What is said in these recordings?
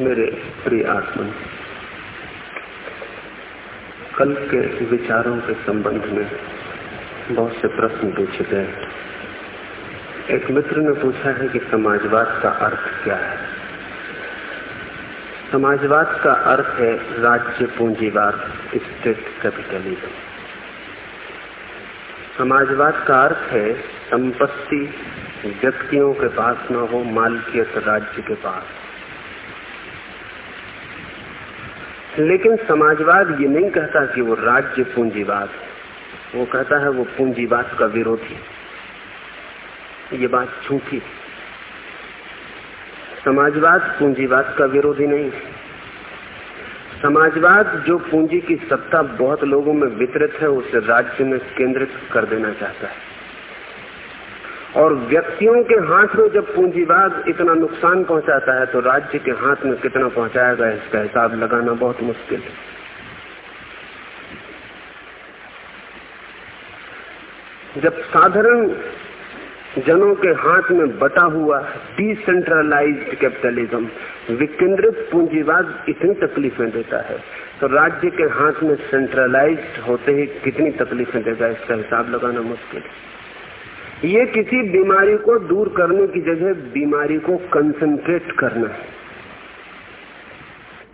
मेरे प्रिय आत्मन कल के विचारों के संबंध में बहुत से प्रश्न पूछे गए। एक मित्र ने पूछा है कि समाजवाद का अर्थ क्या है? समाजवाद का अर्थ है राज्य पूंजीवाद, स्टेट कैपिटलिज्म। समाजवाद का अर्थ है संपत्ति, व्यक्तियों के पास न हो मालकियत राज्य के पास। लेकिन समाजवाद ये नहीं कहता कि वो राज्य पूंजीवाद है। वो कहता है वो पूंजीवाद का विरोधी ये बात झूठी समाजवाद पूंजीवाद का विरोधी नहीं समाजवाद जो पूंजी की सत्ता बहुत लोगों में वितरित है, उसे राज्य में केंद्रित कर देना चाहता है। और व्यक्तियों के हाथ में जब पूंजीवाद इतना नुकसान पहुंचाता है तो राज्य के हाथ में कितना पहुंचाएगा, इसका हिसाब लगाना बहुत मुश्किल है। जब साधारण जनों के हाथ में बटा हुआ डिसेंट्रलाइज्ड कैपिटलिज्म विकेंद्रित पूंजीवाद इतनी तकलीफें देता है तो राज्य के हाथ में सेंट्रलाइज्ड होते ही कितनी तकलीफें देगा, इसका हिसाब लगाना मुश्किल है। ये किसी बीमारी को दूर करने की जगह बीमारी को कंसंट्रेट करना है।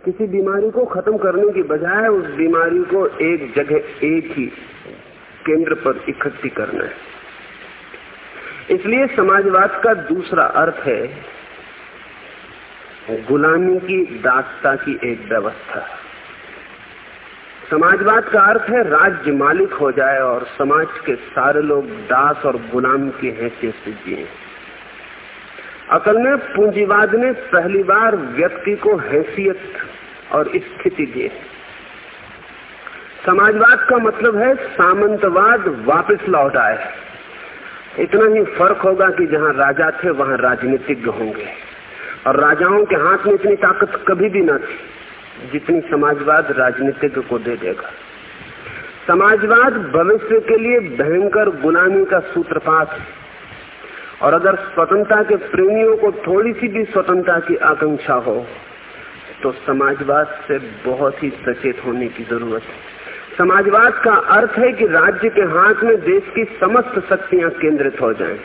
किसी बीमारी को खत्म करने की बजाय उस बीमारी को एक जगह, एक ही केंद्र पर इकट्ठी करना है। इसलिए समाजवाद का दूसरा अर्थ है, गुलामी की दासता की एक व्यवस्था। समाजवाद का अर्थ है राज्य मालिक हो जाए और समाज के सारे लोग दास और गुलाम की हैसियत से जिए। अकल में पूंजीवाद ने पहली बार व्यक्ति को हैसियत और स्थिति दी। समाजवाद का मतलब है सामंतवाद वापस लौट आए। इतना ही फ़र्क होगा कि जहाँ राजा थे, वहाँ राजनीतिज्ञ होंगे। और राजाओं के हाथ में इतनी ताकत कभी भी न थी। जितनी समाजवाद राजनीतिज्ञ को दे देगा। समाजवाद भविष्य के लिए भयंकर गुलामी का सूत्रपात है। और अगर स्वतंत्रता के प्रेमियों को थोड़ी सी भी स्वतंत्रता की आकांक्षा हो तो समाजवाद से बहुत ही सचेत होने की ज़रूरत है। समाजवाद का अर्थ है कि राज्य के हाथ में देश की समस्त शक्तियाँ केंद्रित हो जाएँ।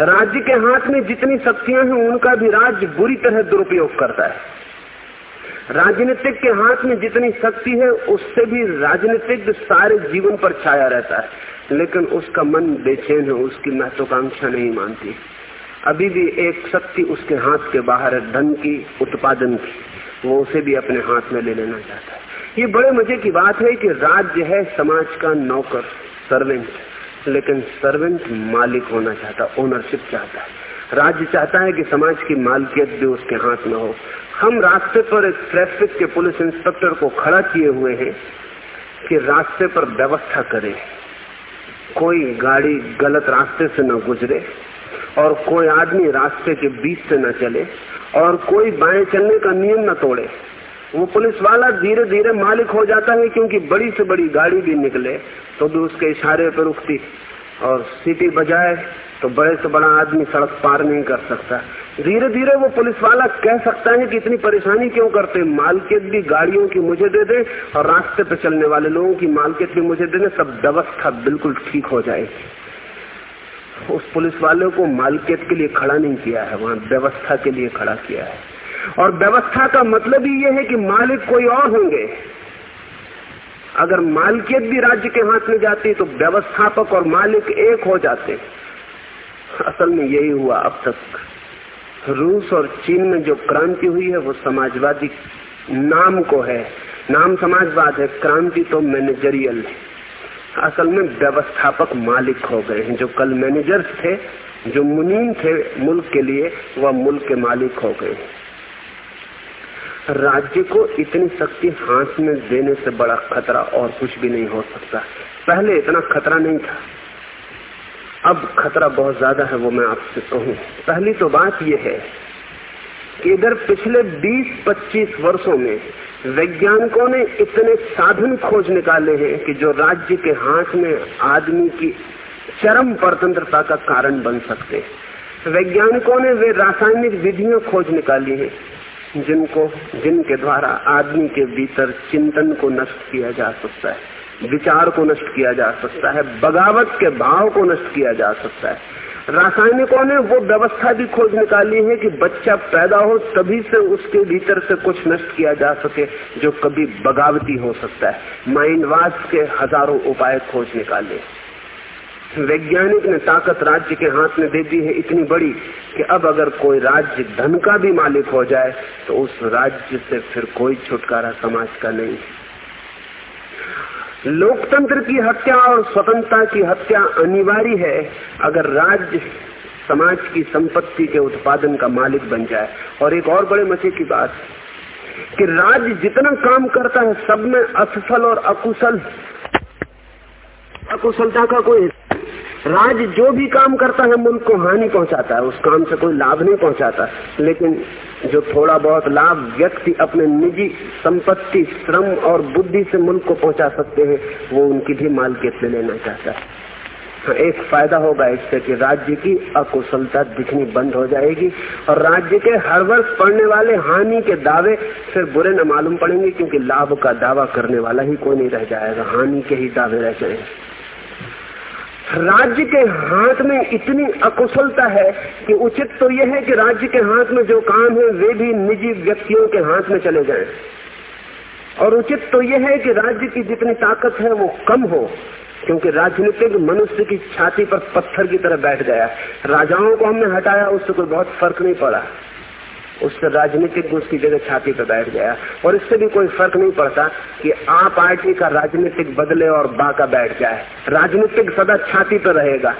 राज्य के हाथ में जितनी शक्तियाँ हैं, उनका भी राज्य बुरी तरह दुरुपयोग करता है। राजनीतिक के हाथ में जितनी शक्ति है, उससे भी राजनीतिक सारे जीवन पर छाया रहता है। लेकिन उसका मन बेचैन है, उसकी महत्वाकांक्षा नहीं मानती। अभी भी एक शक्ति उसके हाथ के बाहर है, धन की उत्पादन की। वो उसे भी अपने हाथ में ले लेना चाहता है। ये बड़े मज़े की बात है कि राज्य है, समाज का नौकर सर्वेंट लेकिन सर्वेंट मालिक होना चाहता ओनरशिप चाहता है। राज्य चाहता है कि समाज की मालकियत भी उसके हाथ में हो। हम रास्ते पर एक ट्रैफ़िक के पुलिस इंस्पेक्टर को खड़ा किए हुए हैं कि रास्ते पर व्यवस्था करे। कोई गाड़ी गलत रास्ते से न गुजरे और कोई आदमी रास्ते के बीच से न चले और कोई बाएँ चलने का नियम न तोड़े। वो पुलिस वाला धीरे धीरे मालिक हो जाता है क्योंकि बड़ी से बड़ी गाड़ी भी निकले तो भी उसके इशारे पर रुकती और सीटी बजाए तो बड़े से बड़ा आदमी सड़क पार नहीं कर सकता। धीरे धीरे वो पुलिस वाला कह सकता है कि इतनी परेशानी क्यों करते मालकियत भी गाड़ियों की मुझे दे दे और रास्ते पे चलने वाले लोगों की मालकियत भी मुझे दे दे सब व्यवस्था बिल्कुल ठीक हो जाएगी उस पुलिस वाले को मालकियत के लिए खड़ा नहीं किया है, वहाँ व्यवस्था के लिए खड़ा किया है। और व्यवस्था का मतलब ही यह है कि मालिक कोई और होंगे। अगर मालकियत भी राज्य के हाथ में जाती तो व्यवस्थापक और मालिक एक हो जाते। असल में यही हुआ अब तक। रूस और चीन में जो क्रांति हुई है, वो समाजवादी नाम को है। नाम समाजवाद है, क्रांति तो मैनेजरियल है। असल में व्यवस्थापक मालिक हो गए हैं। जो कल मैनेजर्स थे, जो मुनीम थे मुल्क के लिए, वह मुल्क के मालिक हो गए। राज्य को इतनी शक्ति हाथ में देने से बड़ा खतरा और कुछ भी नहीं हो सकता। पहले इतना खतरा नहीं था। अब खतरा बहुत ज़्यादा है, वो मैं आपसे कहूँ। पहली तो बात यह है कि इधर पिछले 20-25 वर्षों में वैज्ञानिकों ने इतने साधन खोज निकाले हैं कि जो राज्य के हाथ में आदमी की चरम परतंत्रता का कारण बन सकते हैं। वैज्ञानिकों ने वे रासायनिक विधियाँ खोज निकाली है, जिनको, जिनके द्वारा आदमी के भीतर चिंतन को नष्ट किया जा सकता है। विचार को नष्ट किया जा सकता है, बगावत के भाव को नष्ट किया जा सकता है। रासायनिकों ने वो व्यवस्था भी खोज निकाली है कि बच्चा पैदा हो तभी से उसके भीतर से कुछ नष्ट किया जा सके, जो कभी बगावती हो सकता है। माइंड के हज़ारों उपाय खोज निकाले। वैज्ञानिक ने ताकत राज्य के हाथ में दे दी है इतनी बड़ी कि अब अगर कोई राज्य धन का भी मालिक हो जाए तो उस राज्य से फिर कोई छुटकारा समाज का नहीं। लोकतंत्र की हत्या और स्वतंत्रता की हत्या अनिवार्य है अगर राज्य समाज की संपत्ति के उत्पादन का मालिक बन जाए। और एक और बड़े मज़े की बात, कि राज्य जितना काम करता है, सब में असफल और अकुशल। अकुशलता का कोई राज जो भी काम करता है मुल्क को हानि पहुंचाता है। उस काम से कोई लाभ नहीं पहुंचाता। लेकिन जो थोड़ा बहुत लाभ व्यक्ति अपने निजी संपत्ति श्रम और बुद्धि से मुल्क को पहुँचा सकते हैं वो उनकी भी मालकियत से लेना चाहता है। हाँ, एक फ़ायदा होगा इससे कि राज्य की अकुशलता दिखनी बंद हो जाएगी और राज्य के हर वर्ष पड़ने वाले हानि के दावे फिर बुरे न मालूम पड़ेंगे क्योंकि लाभ का दावा करने वाला ही कोई नहीं रह जाएगा। हानि के ही दावे रह जाएँगे। राज्य के हाथ में इतनी अकुशलता है कि उचित तो यह है कि राज्य के हाथ में जो काम है, वे भी निजी व्यक्तियों के हाथ में चले जाएँ। और उचित तो यह है कि राज्य की जितनी ताकत है, वो कम हो, क्योंकि राजनीतिक मनुष्य की छाती पर पत्थर की तरह बैठ गया। राजाओं को हमने हटाया, उससे कोई बहुत फ़र्क नहीं पड़ा। उससे राजनीतिक उसकी जगह छाती पर बैठ गया। और इससे भी कोई फ़र्क नहीं पड़ता कि आ पार्टी का राजनीतिक बदले और बा का बैठ जाए। राजनीतिक सदा छाती पर रहेगा।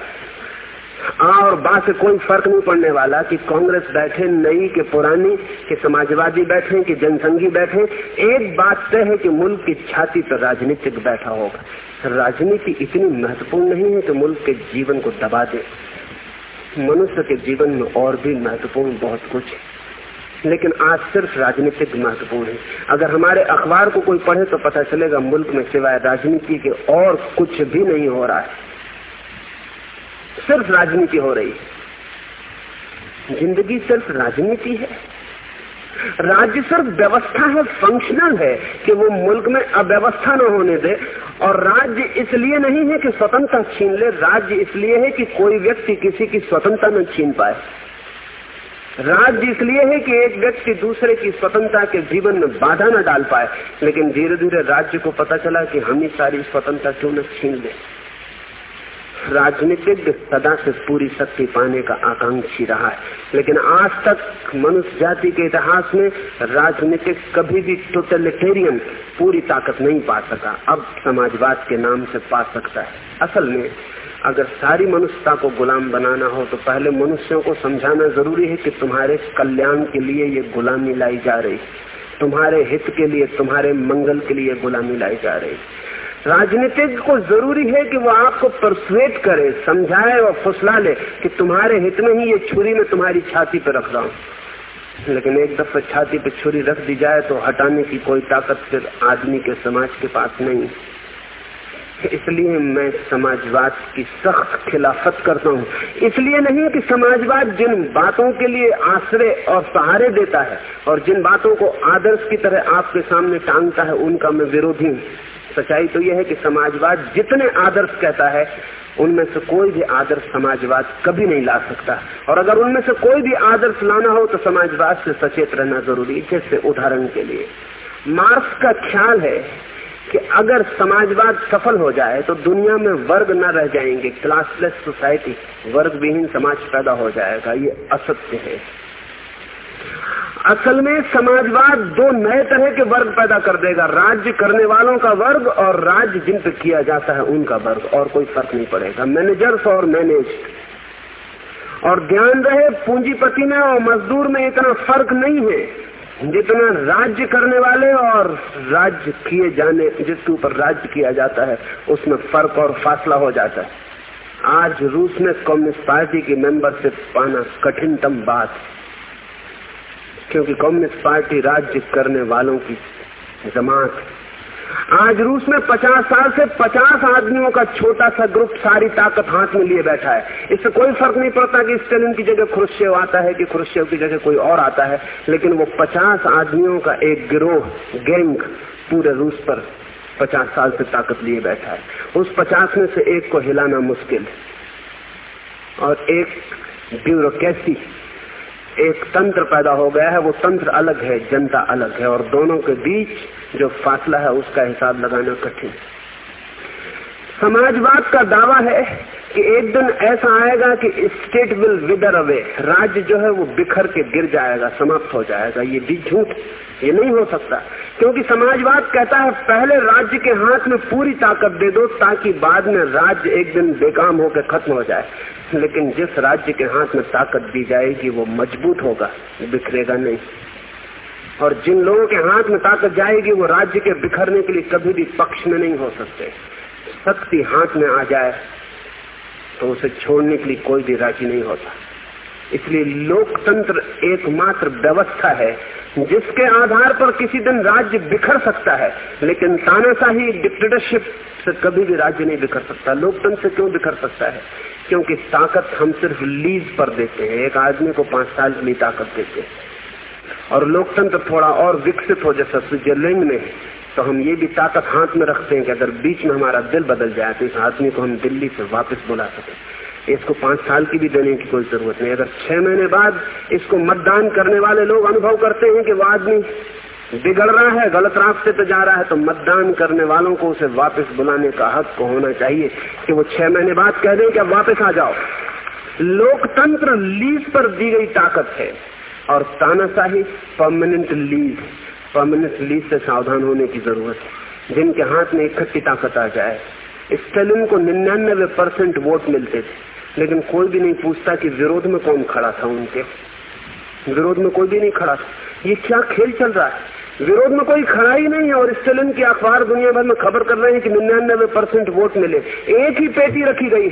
आ और बा से कोई फ़र्क नहीं पड़ने वाला कि कांग्रेस बैठे नई के पुरानी, कि समाजवादी बैठे, कि जनसंघी बैठे। एक बात तय है कि मुल्क की छाती पर राजनीतिक बैठा होगा। राजनीति इतनी महत्वपूर्ण नहीं है कि मुल्क के जीवन को दबा दे। मनुष्य के जीवन में और भी महत्वपूर्ण बहुत कुछ है। लेकिन आज सिर्फ़ राजनीतिक महत्वपूर्ण है। अगर हमारे अखबार को कोई पढ़े तो पता चलेगा मुल्क में सिवाय राजनीति के और कुछ भी नहीं हो रहा है। सिर्फ़ राजनीति हो रही है। ज़िंदगी सिर्फ़ राजनीति है। राज्य सिर्फ़ व्यवस्था है फंक्शनल है कि वो मुल्क में अव्यवस्था न होने दे। और राज्य इसलिए नहीं है कि स्वतंत्रता छीन ले, राज्य इसलिए है कि कोई व्यक्ति किसी की स्वतंत्रता न छीन पाए। राज्य इसलिए है कि एक व्यक्ति दूसरे की स्वतंत्रता के जीवन में बाधा न डाल पाए, लेकिन धीरे धीरे राज्य को पता चला कि हम ही सारी स्वतंत्रता क्यों न छीन ले। राजनीतिक सदा से पूरी शक्ति पाने का आकांक्षी रहा है, लेकिन आज तक मनुष्य जाति के इतिहास में राजनीतिक कभी भी टोटलिटेरियन पूरी ताकत नहीं पा सका। अब समाजवाद के नाम से पा सकता है। असल में अगर सारी मनुष्यता को गुलाम बनाना हो तो पहले मनुष्यों को समझाना ज़रूरी है कि तुम्हारे कल्याण के लिए ये गुलामी लाई जा रही तुम्हारे हित के लिए, तुम्हारे मंगल के लिए गुलामी लाई जा रही राजनीतिक को ज़रूरी है कि वो आपको परसुएट करे, समझाए और फुसला ले कि तुम्हारे हित में ही ये छुरी में तुम्हारी छाती पर रख रहा हूँ। लेकिन एक दफ़ा छाती पर छुरी रख दी जाए तो हटाने की कोई ताकत फिर आदमी के समाज के पास नहीं इसलिए मैं समाजवाद की सख्त खिलाफत करता हूँ। इसलिए नहीं कि समाजवाद जिन बातों के लिए आश्रय और सहारे देता है और जिन बातों को आदर्श की तरह आपके सामने टांगता है, उनका मैं विरोधी हूँ। सच्चाई तो यह है कि समाजवाद जितने आदर्श कहता है, उनमें से कोई भी आदर्श समाजवाद कभी नहीं ला सकता। और अगर उनमें से कोई भी आदर्श लाना हो तो समाजवाद से सचेत रहना ज़रूरी है। जैसे उदाहरण के लिए, मार्क्स का ख्याल है कि अगर समाजवाद सफल हो जाए तो दुनिया में वर्ग न रह जाएँगे। क्लासलेस सोसाइटी वर्ग विहीन समाज पैदा हो जाएगा। ये असत्य है। असल में समाजवाद दो नए तरह के वर्ग पैदा कर देगा। राज्य करने वालों का वर्ग और राज्य जिन पर किया जाता है, उनका वर्ग। और कोई फ़र्क नहीं पड़ेगा। मैनेजर्स और मैनेज और ध्यान रहे पूंजीपति में और मजदूर में इतना फ़र्क नहीं है। जितना राज्य करने वाले और राज्य किए जाने, जिसके ऊपर राज्य किया जाता है, उसमें फ़र्क और फासला हो जाता है। आज रूस में कम्युनिस्ट पार्टी की मेंबरशिप पाना कठिनतम बात। क्योंकि कम्युनिस्ट पार्टी राज्य करने वालों की जमात आज रूस में 50 साल से 50 आदमियों का छोटा सा ग्रुप सारी ताकत हाथ में लिए बैठा है। इससे कोई फ़र्क नहीं पड़ता कि स्टेलिन की जगह खुरुशेव आता है कि खुरुशेव की जगह कोई और आता है, लेकिन वो 50 आदमियों का एक गिरोह, गैंग पूरे रूस पर 50 साल से ताकत लिए बैठा है। उस 50 में से एक को हिलाना मुश्किल। और एक ब्यूरोक्रेसी, एक तंत्र पैदा हो गया है, वो तंत्र अलग है, जनता अलग है, और दोनों के बीच जो फासला है उसका हिसाब लगाना कठिन। समाजवाद का दावा है कि एक दिन ऐसा आएगा कि स्टेट विल विदर अवे राज्य जो है वो बिखर के गिर जाएगा, समाप्त हो जाएगा। ये भी झूठ ये नहीं हो सकता। क्योंकि समाजवाद कहता है, पहले राज्य के हाथ में पूरी ताकत दे दो, ताकि बाद में राज्य एक दिन बेकाम होकर खत्म हो जाए। लेकिन जिस राज्य के हाथ में ताकत दी जाएगी, वो मज़बूत होगा, बिखरेगा नहीं। और जिन लोगों के हाथ में ताकत जाएगी, वो राज्य के बिखरने के लिए कभी भी पक्ष में नहीं हो सकते। शक्ति हाथ में आ जाए तो उसे छोड़ने के लिए कोई भी राज़ी नहीं होता। इसलिए लोकतंत्र एकमात्र व्यवस्था है, जिसके आधार पर किसी दिन राज्य बिखर सकता है, लेकिन तानाशाही डिक्टेटरशिप से कभी भी राज्य नहीं बिखर सकता। लोकतंत्र से क्यों बिखर सकता है? क्योंकि ताकत हम सिर्फ़ लीज पर देते हैं, एक आदमी को पाँच साल के लिए ताकत देते हैं। और लोकतंत्र थोड़ा और विकसित हो, जैसा स्विट्जरलैंड में तो हम ये भी ताकत हाथ में रखते हैं कि अगर बीच में हमारा दिल बदल जाए तो इस आदमी को हम दिल्ली से वापस बुला सके। इसको पाँच साल की भी देने की कोई ज़रूरत नहीं। अगर छह महीने बाद इसको मतदान करने वाले लोग अनुभव करते हैं कि वो आदमी बिगड़ रहा है, गलत रास्ते पे जा रहा है तो मतदान करने वालों को उसे वापस बुलाने का हक को होना चाहिए कि वो छह महीने बाद कह दें कि अब वापस आ जाओ। लोकतंत्र लीज पर दी गई ताकत है। और तानाशाही परमानेंट लीज परमानेंट लीज से सावधान होने की ज़रूरत है। जिनके हाथ में इकट्ठी ताकत आ जाए स्टेलिन को निन्यानबे परसेंट वोट मिलते थे। लेकिन कोई भी नहीं पूछता कि विरोध में कौन खड़ा था उनके। विरोध में कोई भी नहीं खड़ा था। ये क्या खेल चल रहा है? विरोध में कोई खड़ा ही नहीं है और स्टेलिन की अखबार दुनिया भर में खबर कर रहे हैं कि निन्यानबे परसेंट वोट मिले। एक ही पेटी रखी गई।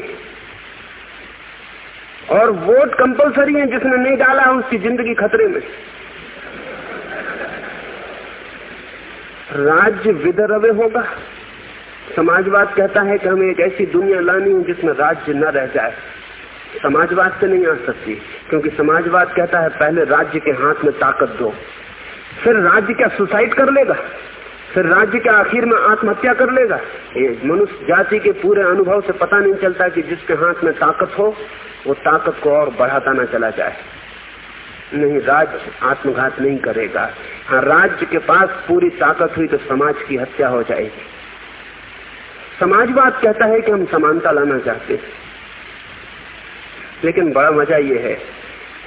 और वोट कंपलसरी है जिसने नहीं डाला है उसकी ज़िंदगी खतरे में। राज्य विदरवे होगा। समाजवाद कहता है कि हमें एक ऐसी दुनिया लानी है जिसमें राज्य न रह जाए। समाजवाद से नहीं आ सकती, क्योंकि समाजवाद कहता है पहले राज्य के हाथ में ताकत दो, फिर राज्य क्या सुसाइड कर लेगा, फिर राज्य के आखिर में आत्महत्या कर लेगा। ये मनुष्य जाति के पूरे अनुभव से पता नहीं चलता कि जिसके हाथ में ताकत हो वो ताकत को और बढ़ाता ना चला जाए। नहीं राज्य आत्मघात नहीं करेगा। हाँ राज्य के पास पूरी ताकत हुई तो समाज की हत्या हो जाएगी। समाजवाद कहता है कि हम समानता लाना चाहते हैं। लेकिन बड़ा मज़ा ये है।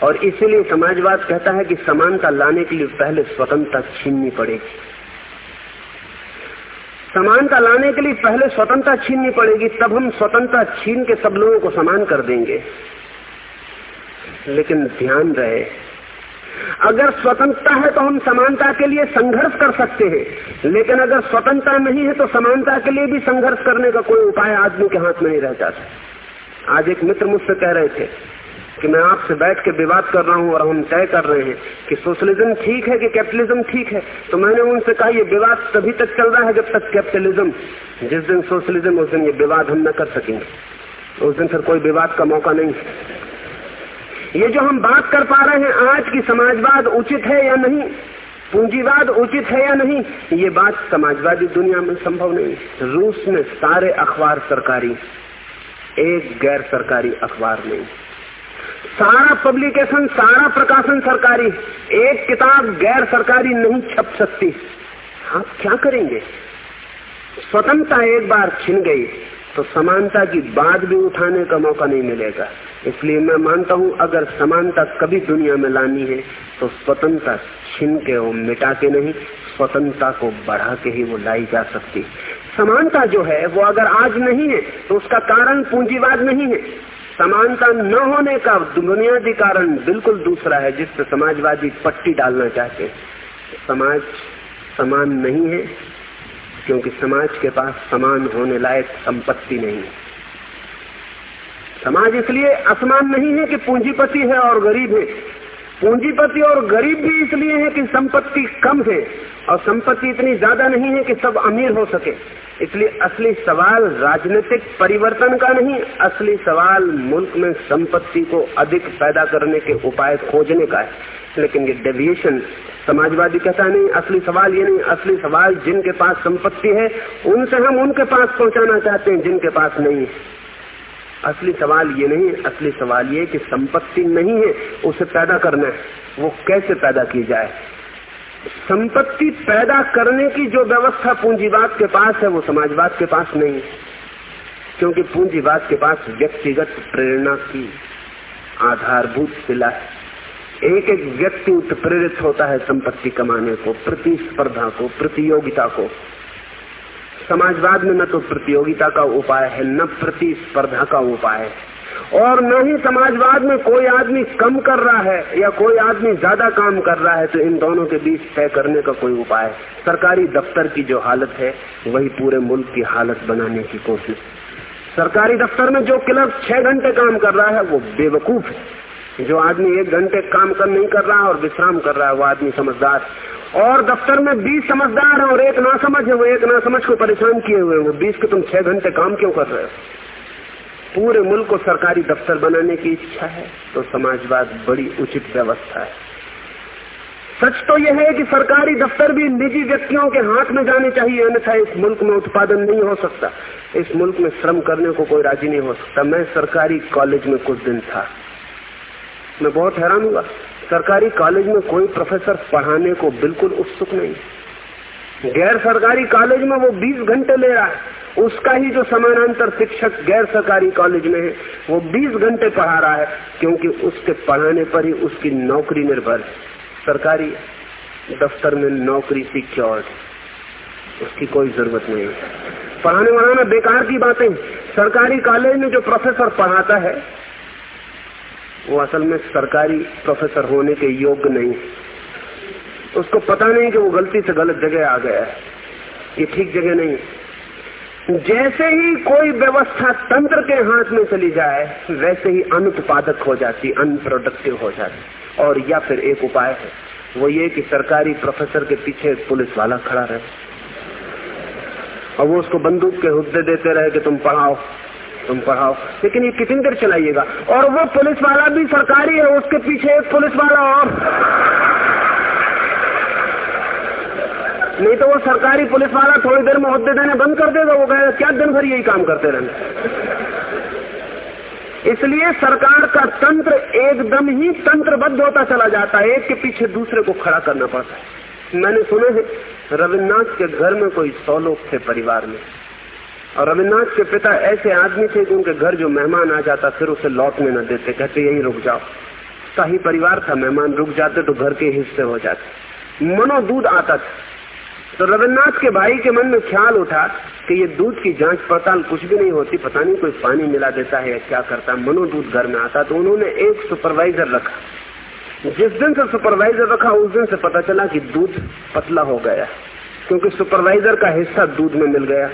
और इसीलिए समाजवाद कहता है कि समानता लाने के लिए पहले स्वतंत्रता छीननी पड़ेगी। समानता लाने के लिए पहले स्वतंत्रता छीननी पड़ेगी, तब हम स्वतंत्रता छीन के सब लोगों को समान कर देंगे। लेकिन ध्यान रहे, अगर स्वतंत्रता है तो हम समानता के लिए संघर्ष कर सकते हैं, लेकिन अगर स्वतंत्रता नहीं है तो समानता के लिए भी संघर्ष करने का कोई उपाय आदमी के हाथ में नहीं रह जाता। आज एक मित्र मुझसे कह रहे थे कि मैं आपसे बैठ के विवाद कर रहा हूँ और हम तय कर रहे हैं कि सोशलिज्म ठीक है कि कैपिटलिज्म ठीक है। तो मैंने उनसे कहा, ये विवाद तभी तक चल रहा है जब तक कैपिटलिज्म जिस दिन सोशलिज्म, उस दिन ये विवाद हम न कर सकेंगे। उस दिन फिर कोई विवाद का मौका नहीं ये जो हम बात कर पा रहे हैं, आज की समाजवाद उचित है या नहीं? पूंजीवाद उचित है या नहीं? ये बात समाजवादी दुनिया में संभव नहीं रूस में सारे अखबार सरकारी एक गैर सरकारी अखबार नहीं सारा पब्लिकेशन, सारा प्रकाशन सरकारी एक किताब गैर सरकारी नहीं छप सकती। आप क्या करेंगे? स्वतंत्रता एक बार छिन गई तो समानता की बात भी उठाने का मौका नहीं मिलेगा। इसलिए मैं मानता हूँ, अगर समानता कभी दुनिया में लानी है तो स्वतंत्रता छिन के वो मिटा के नहीं, स्वतंत्रता को बढ़ा के ही वो लाई जा सकती। समानता जो है, वो अगर आज नहीं है तो उसका कारण पूंजीवाद नहीं है। समानता न होने का बुनियादी कारण बिल्कुल दूसरा है जिससे समाजवादी पट्टी डालना चाहते समाज समान नहीं है, क्योंकि समाज के पास समान होने लायक संपत्ति नहीं है। समाज इसलिए असमान नहीं है कि पूंजीपति है और गरीब है। पूंजीपति और गरीब भी इसलिए है कि संपत्ति कम है और संपत्ति इतनी ज़्यादा नहीं है कि सब अमीर हो सके। इसलिए असली सवाल राजनीतिक परिवर्तन का नहीं, असली सवाल मुल्क में संपत्ति को अधिक पैदा करने के उपाय खोजने का है। लेकिन ये डेविएशन समाजवादी कहता नहीं, असली सवाल ये नहीं, असली सवाल जिनके पास संपत्ति है, उनसे हम उनके पास पहुंचाना चाहते हैं, जिनके पास नहीं है। असली सवाल ये नहीं, असली सवाल ये कि संपत्ति नहीं है, उसे पैदा करना है। वो कैसे पैदा की जाए? संपत्ति पैदा करने की जो व्यवस्था पूंजीवाद के पास है, वो समाजवाद के पास नहीं क्योंकि पूंजीवाद के पास व्यक्तिगत प्रेरणा की आधारभूत शिला है। एक एक व्यक्ति उत्प्रेरित होता है संपत्ति कमाने को, प्रतिस्पर्धा को, प्रतियोगिता को। समाजवाद में न तो प्रतियोगिता का उपाय है, न प्रतिस्पर्धा का उपाय है। और न ही समाजवाद में कोई आदमी कम कर रहा है या कोई आदमी ज़्यादा काम कर रहा है तो इन दोनों के बीच तय करने का कोई उपाय सरकारी दफ्तर की जो हालत है, वही पूरे मुल्क की हालत बनाने की कोशिश। सरकारी दफ्तर में जो क्लर्क छह घंटे काम कर रहा है, वो बेवकूफ़ है। जो आदमी एक घंटे काम कर नहीं कर रहा और विश्राम कर रहा है, वो आदमी समझदार। और दफ्तर में बीस समझदार है और एक ना समझ है, वो एक ना समझ को परेशान किए हुए वो बीस के तुम छह घंटे काम क्यों कर रहे हो? पूरे मुल्क को सरकारी दफ्तर बनाने की इच्छा है तो समाजवाद बड़ी उचित व्यवस्था है। सच तो यह है कि सरकारी दफ्तर भी निजी व्यक्तियों के हाथ में जाने चाहिए, अन्यथा इस मुल्क में उत्पादन नहीं हो सकता। इस मुल्क में श्रम करने को कोई राज़ी नहीं हो सकता। मैं सरकारी कॉलेज में कुछ दिन था। मैं बहुत हैरान हुआ। सरकारी कॉलेज में कोई प्रोफेसर पढ़ाने को बिल्कुल उत्सुक नहीं। गैर सरकारी कॉलेज में वो 20 घंटे ले रहा है। उसका ही जो समानांतर शिक्षक गैर सरकारी कॉलेज में है, वो 20 घंटे पढ़ा रहा है, क्योंकि उसके पढ़ाने पर ही उसकी नौकरी निर्भर सरकारी दफ्तर में नौकरी सिक्योर्ड उसकी कोई ज़रूरत नहीं। पढ़ाने वाला ना बेकार की बातें सरकारी कॉलेज में जो प्रोफेसर पढ़ाता है वो असल में सरकारी प्रोफेसर होने के योग्य नहीं उसको पता नहीं कि वो गलती से गलत जगह आ गया है। ये ठीक जगह नहीं जैसे ही कोई व्यवस्था तंत्र के हाथ में चली जाए, वैसे ही अनुत्पादक हो जाती अनप्रोडक्टिव हो जाती। और या फिर एक उपाय है, वो ये कि सरकारी प्रोफेसर के पीछे पुलिस वाला खड़ा रहे। और वो उसको बंदूक के हुद्दे देते रहे कि तुम पढ़ाओ। तुम पढ़ाओ। लेकिन ये कितनी देर चलाइएगा। और वो पुलिस वाला भी सरकारी है, उसके पीछे एक पुलिस वाला और। नहीं तो वो सरकारी पुलिस वाला थोड़ी देर में होते देने बंद कर देगा, वो कहेगा, क्या दिन भर यही काम करते रहने? इसलिए सरकार का तंत्र एकदम ही तंत्रबद्ध होता चला जाता है, एक के पीछे दूसरे को खड़ा करना पड़ता है। मैंने सुना है, रविन्द्रनाथ के घर में कोई सौ लोग थे परिवार में। और रविन्द्रनाथ के पिता ऐसे आदमी थे कि उनके घर जो मेहमान आ जाता, फिर उसे लौटने न देते। कहते, यही रुक जाओ। शाही परिवार था, मेहमान रुक जाते तो घर के हिस्से हो जाते। मनो दूध आता था। तो रविन्द्रनाथ के भाई के मन में ख्याल उठा कि ये दूध की जाँच पड़ताल कुछ भी नहीं होती, पता नहीं कोई पानी मिला देता है या क्या करता। मनो दूध घर में आता तो उन्होंने एक सुपरवाइजर रखा। जिस दिन से सुपरवाइजर रखा, उस दिन से पता चला कि दूध पतला हो गया। क्योंकि सुपरवाइजर का हिस्सा दूध में मिल गया।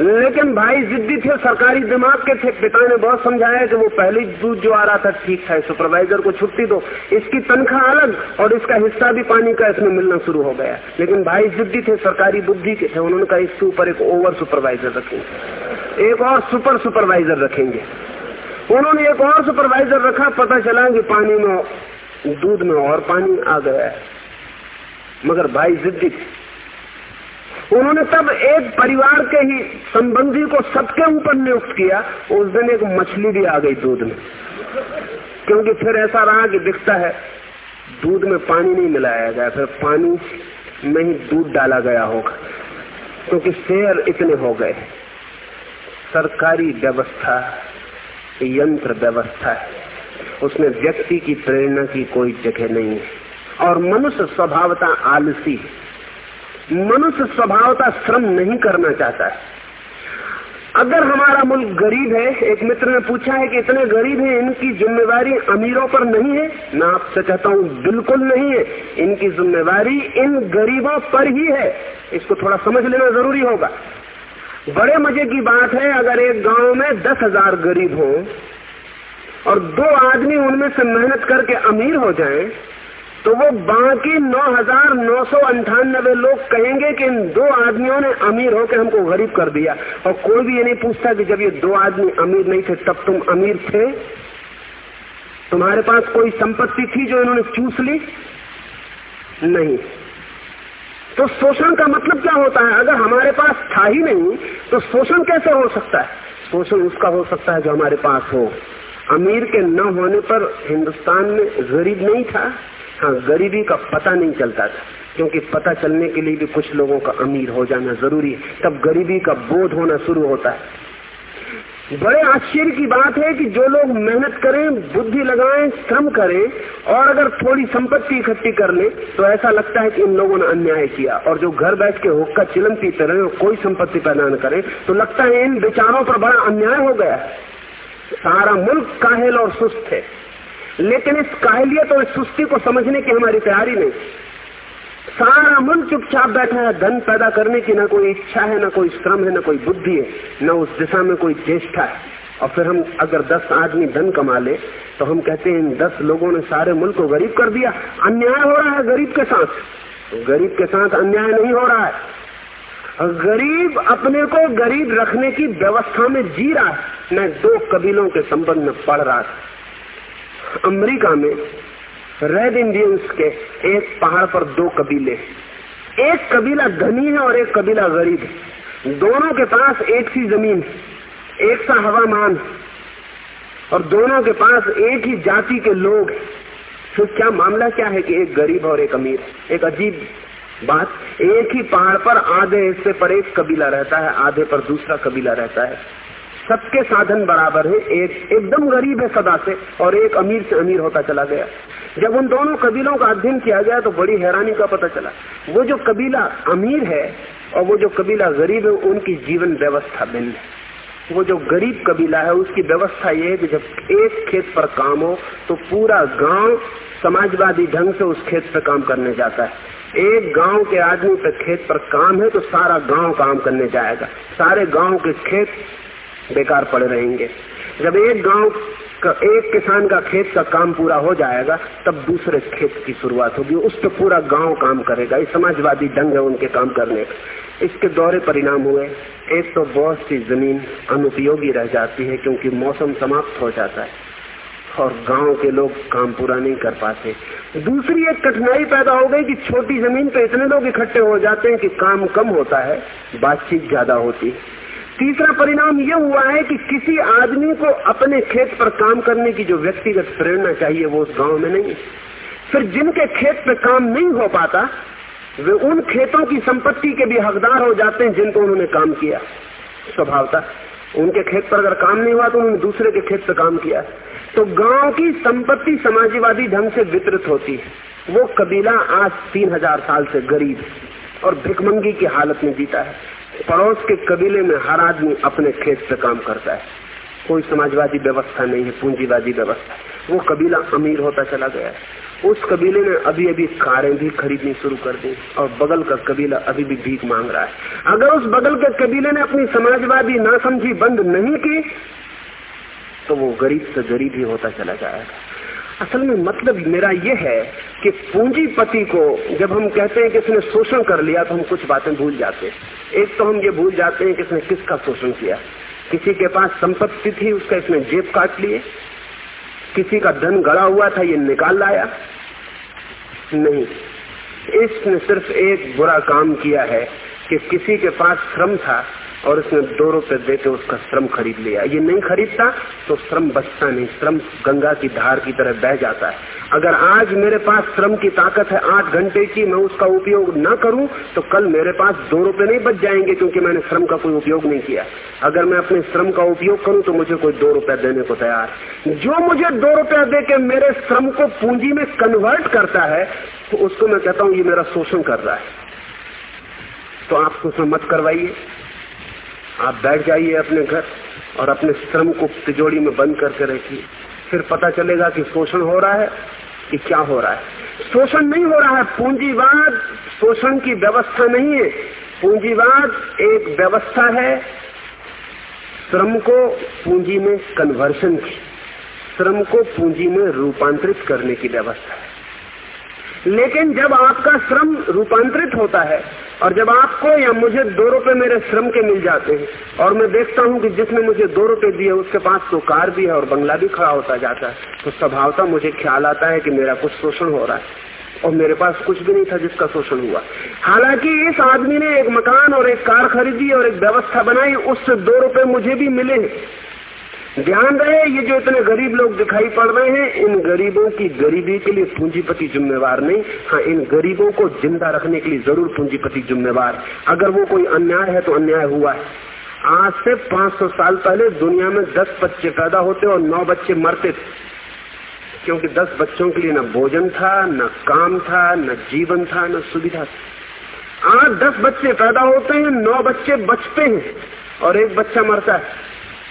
लेकिन भाई जिद्दी थे, सरकारी दिमाग के थे। पिता ने बहुत समझाया कि वो पहले दूध जो आ रहा था, ठीक था सुपरवाइजर को छुट्टी दो। इसकी तनख्वाह अलग और इसका हिस्सा भी पानी का इसमें मिलना शुरू हो गया। लेकिन भाई जिद्दी थे, सरकारी बुद्धि के थे। उन्होंने कहा, इसके ऊपर एक ओवर सुपरवाइजर रखेंगे। एक और सुपर सुपरवाइजर रखेंगे। उन्होंने एक और सुपरवाइजर रखा, पता चला कि पानी में, दूध में और पानी आ गया है। मगर भाई जिद्दी उन्होंने तब एक परिवार के ही संबंधी को सबके ऊपर नियुक्त किया, उस दिन एक मछली भी आ गई दूध में। क्योंकि फिर ऐसा रहा कि दिखता है, दूध में पानी नहीं मिलाया गया, फिर पानी में ही दूध डाला गया होगा। क्योंकि शेयर इतने हो गए। सरकारी व्यवस्था, यंत्र व्यवस्था है। उसमें व्यक्ति की प्रेरणा की कोई जगह नहीं है। और मनुष्य स्वभावता आलसी मनुष्य स्वभावता श्रम नहीं करना चाहता है। अगर हमारा मुल्क गरीब है एक मित्र ने पूछा है कि इतने गरीब हैं इनकी जिम्मेवारी अमीरों पर नहीं है? मैं आपसे कहता हूँ बिल्कुल नहीं है। इनकी जिम्मेवारी इन गरीबों पर ही है। इसको थोड़ा समझ लेना ज़रूरी होगा। बड़े मज़े की बात है अगर एक गाँव में दस हज़ार गरीब हो और दो आदमी उनमें से मेहनत करके अमीर हो जाएँ, तो वो बाकी नौ हज़ार नौ सौ अंठानबे लोग कहेंगे कि इन दो आदमियों ने अमीर होकर हमको गरीब कर दिया। और कोई भी ये नहीं पूछता कि जब ये दो आदमी अमीर नहीं थे, तब तुम अमीर थे? तुम्हारे पास कोई संपत्ति थी जो इन्होंने चूस ली? नहीं। तो शोषण का मतलब क्या होता है? अगर हमारे पास था ही नहीं तो शोषण कैसे हो सकता है? शोषण उसका हो सकता है जो हमारे पास हो। अमीर के न होने पर हिंदुस्तान में गरीब नहीं था। हाँ गरीबी का पता नहीं चलता था, क्योंकि पता चलने के लिए भी कुछ लोगों का अमीर हो जाना ज़रूरी है। तब गरीबी का बोध होना शुरू होता है। बड़े आश्चर्य की बात है कि जो लोग मेहनत करें, बुद्धि लगाएँ, श्रम करें, और अगर थोड़ी संपत्ति इकट्ठी कर ले तो ऐसा लगता है कि इन लोगों ने अन्याय किया। और जो घर बैठ के हुक्का चिलम पीते रहे और कोई संपत्ति पैदा न करें तो लगता है इन विचारों पर बड़ा अन्याय हो गया सारा मुल्क काहेल और सुस्त है। लेकिन इस काहलियत और सुस्ती को समझने की हमारी तैयारी नहीं। सारा मन चुपचाप बैठा है, धन पैदा करने की ना कोई इच्छा है, ना कोई श्रम है, ना कोई बुद्धि है, न उस दिशा में कोई चेष्टा है। और फिर हम अगर दस आदमी धन कमा ले तो हम कहते हैं इन दस लोगों ने सारे मुल्क को गरीब कर दिया। अन्याय हो रहा है गरीब के साथ। गरीब के साथ अन्याय नहीं हो रहा है। गरीब अपने को गरीब रखने की व्यवस्था में जी रहा है। मैं दो कबीलों के संबंध में पढ़ रहा था। अमेरिका में रेड इंडियंस के एक पहाड़ पर दो कबीले। एक कबीला धनी है और एक कबीला गरीब है। दोनों के पास एक सी ज़मीन एक सा हवामान और दोनों के पास एक ही जाति के लोग फिर क्या मामला क्या है कि एक गरीब और एक अमीर एक अजीब बात। एक ही पहाड़ पर आधे हिस्से पर एक कबीला रहता है, आधे पर दूसरा कबीला रहता है। सबके साधन बराबर है, एक, एकदम गरीब है सदा से, और एक अमीर से अमीर होता चला गया। जब उन दोनों कबीलों का अध्ययन किया गया तो बड़ी हैरानी का पता चला। वो जो कबीला अमीर है, और वो जो कबीला गरीब है, उनकी जीवन व्यवस्था भिन्न है। वो जो गरीब कबीला है, उसकी व्यवस्था ये है कि जब एक खेत पर काम हो तो पूरा गाँव समाजवादी ढंग से उस खेत पर काम करने जाता है। एक गाँव के आदमी पे खेत पर काम है तो सारा गाँव काम करने जाएगा। सारे गाँव के खेत बेकार पड़े रहेंगे। जब एक गाँव का, एक किसान का खेत का काम पूरा हो जाएगा, तब दूसरे खेत की शुरुआत होगी। उस पर पूरा गाँव काम करेगा। ये समाजवादी ढंग है उनके काम करने का। इसके दौरे परिणाम हुए। एक तो बहुत सी ज़मीन अनुपयोगी रह जाती है क्योंकि मौसम समाप्त हो जाता है और गाँव के लोग काम पूरा नहीं कर पाते। दूसरी एक कठिनाई पैदा हो गई कि छोटी ज़मीन पे इतने लोग इकट्ठे हो जाते हैं कि काम कम होता है, बातचीत ज़्यादा होती है। तीसरा परिणाम यह हुआ है कि किसी आदमी को अपने खेत पर काम करने की जो व्यक्तिगत प्रेरणा चाहिए, वो उस गाँव में नहीं फिर जिनके खेत पर काम नहीं हो पाता, वे उन खेतों की संपत्ति के भी हकदार हो जाते हैं जिनको उन्होंने काम किया। स्वभावता, उनके खेत पर अगर काम नहीं हुआ तो उन्होंने दूसरे के खेत पर काम किया। तो गाँव की संपत्ति समाजवादी ढंग से वितरित होती है। वो कबीला आज तीन हज़ार साल से गरीब और भिकमंगी की हालत में जीता है। पड़ोस के कबीले में हर आदमी अपने खेत से काम करता है। कोई समाजवादी व्यवस्था नहीं है, पूंजीवादी व्यवस्था वो कबीला अमीर होता चला गया है। उस कबीले ने अभी अभी कारें भी खरीदनी शुरू कर दी और बगल का कबीला अभी भी भीख मांग रहा है। अगर उस बगल के कबीले ने अपनी समाजवादी नासमझी बंद नहीं की तो वो गरीब से गरीब ही होता चला जाएगा। असल में मतलब मेरा यह है कि पूंजीपति को जब हम कहते हैं कि इसने शोषण कर लिया तो हम कुछ बातें भूल जाते हैं। एक तो हम ये भूल जाते हैं कि इसने किसका शोषण किया। किसी के पास संपत्ति थी, उसका इसने जेब काट लिए। किसी का धन गड़ा हुआ था, ये निकाल लाया। नहीं, इसने सिर्फ़ एक बुरा काम किया है कि किसी के पास श्रम था और उसने दो रुपए देकर उसका श्रम खरीद लिया। ये नहीं खरीदता तो श्रम बचता नहीं। श्रम गंगा की धार की तरह बह जाता है। अगर आज मेरे पास श्रम की ताकत है, आठ घंटे की मैं उसका उपयोग न करूँ तो कल मेरे पास दो रुपए नहीं बच जाएँगे, क्योंकि मैंने श्रम का कोई उपयोग नहीं किया। अगर मैं अपने श्रम का उपयोग करूँ तो मुझे कोई दो रुपया देने को तैयार। जो मुझे दो रुपया दे के मेरे श्रम को पूंजी में कन्वर्ट करता है तो उसको मैं कहता हूँ, ये मेरा शोषण कर रहा है। तो आप शोषण मत करवाइए। आप बैठ जाइए अपने घर और अपने श्रम को तिजोड़ी में बंद करके रखिए। फिर पता चलेगा कि शोषण हो रहा है, कि क्या हो रहा है। शोषण नहीं हो रहा है, पूंजीवाद शोषण की व्यवस्था नहीं है। पूंजीवाद एक व्यवस्था है, श्रम को पूंजी में कन्वर्शन की, श्रम को पूंजी में रूपांतरित करने की व्यवस्था है। लेकिन जब आपका श्रम रूपांतरित होता है, और जब आपको या मुझे दो रुपए मेरे श्रम के मिल जाते हैं, और मैं देखता हूँ कि जिसने मुझे दो रुपए दिए, उसके पास तो कार भी है और बंगला भी खड़ा होता जाता है तो स्वभावता मुझे ख्याल आता है कि मेरा कुछ शोषण हो रहा है, और मेरे पास कुछ भी नहीं था जिसका शोषण हुआ। हालाँकि इस आदमी ने एक मकान और एक कार खरीदी और एक व्यवस्था बनाई, उससे दो रुपए मुझे भी मिले ध्यान रहे, ये जो इतने गरीब लोग दिखाई पड़ रहे हैं, इन गरीबों की गरीबी के लिए पूंजीपति जिम्मेवार नहीं। हाँ इन गरीबों को ज़िंदा रखने के लिए ज़रूर पूंजीपति जिम्मेवार। अगर वो कोई अन्याय है तो अन्याय हुआ है। आज से 500 साल पहले दुनिया में 10 बच्चे पैदा होते और 9 बच्चे मरते थे। क्योंकि 10 बच्चों के लिए न भोजन था, न काम था, न जीवन था, न सुविधा था। आज 10 बच्चे पैदा होते हैं 9 बच्चे बचते हैं और एक बच्चा मरता है।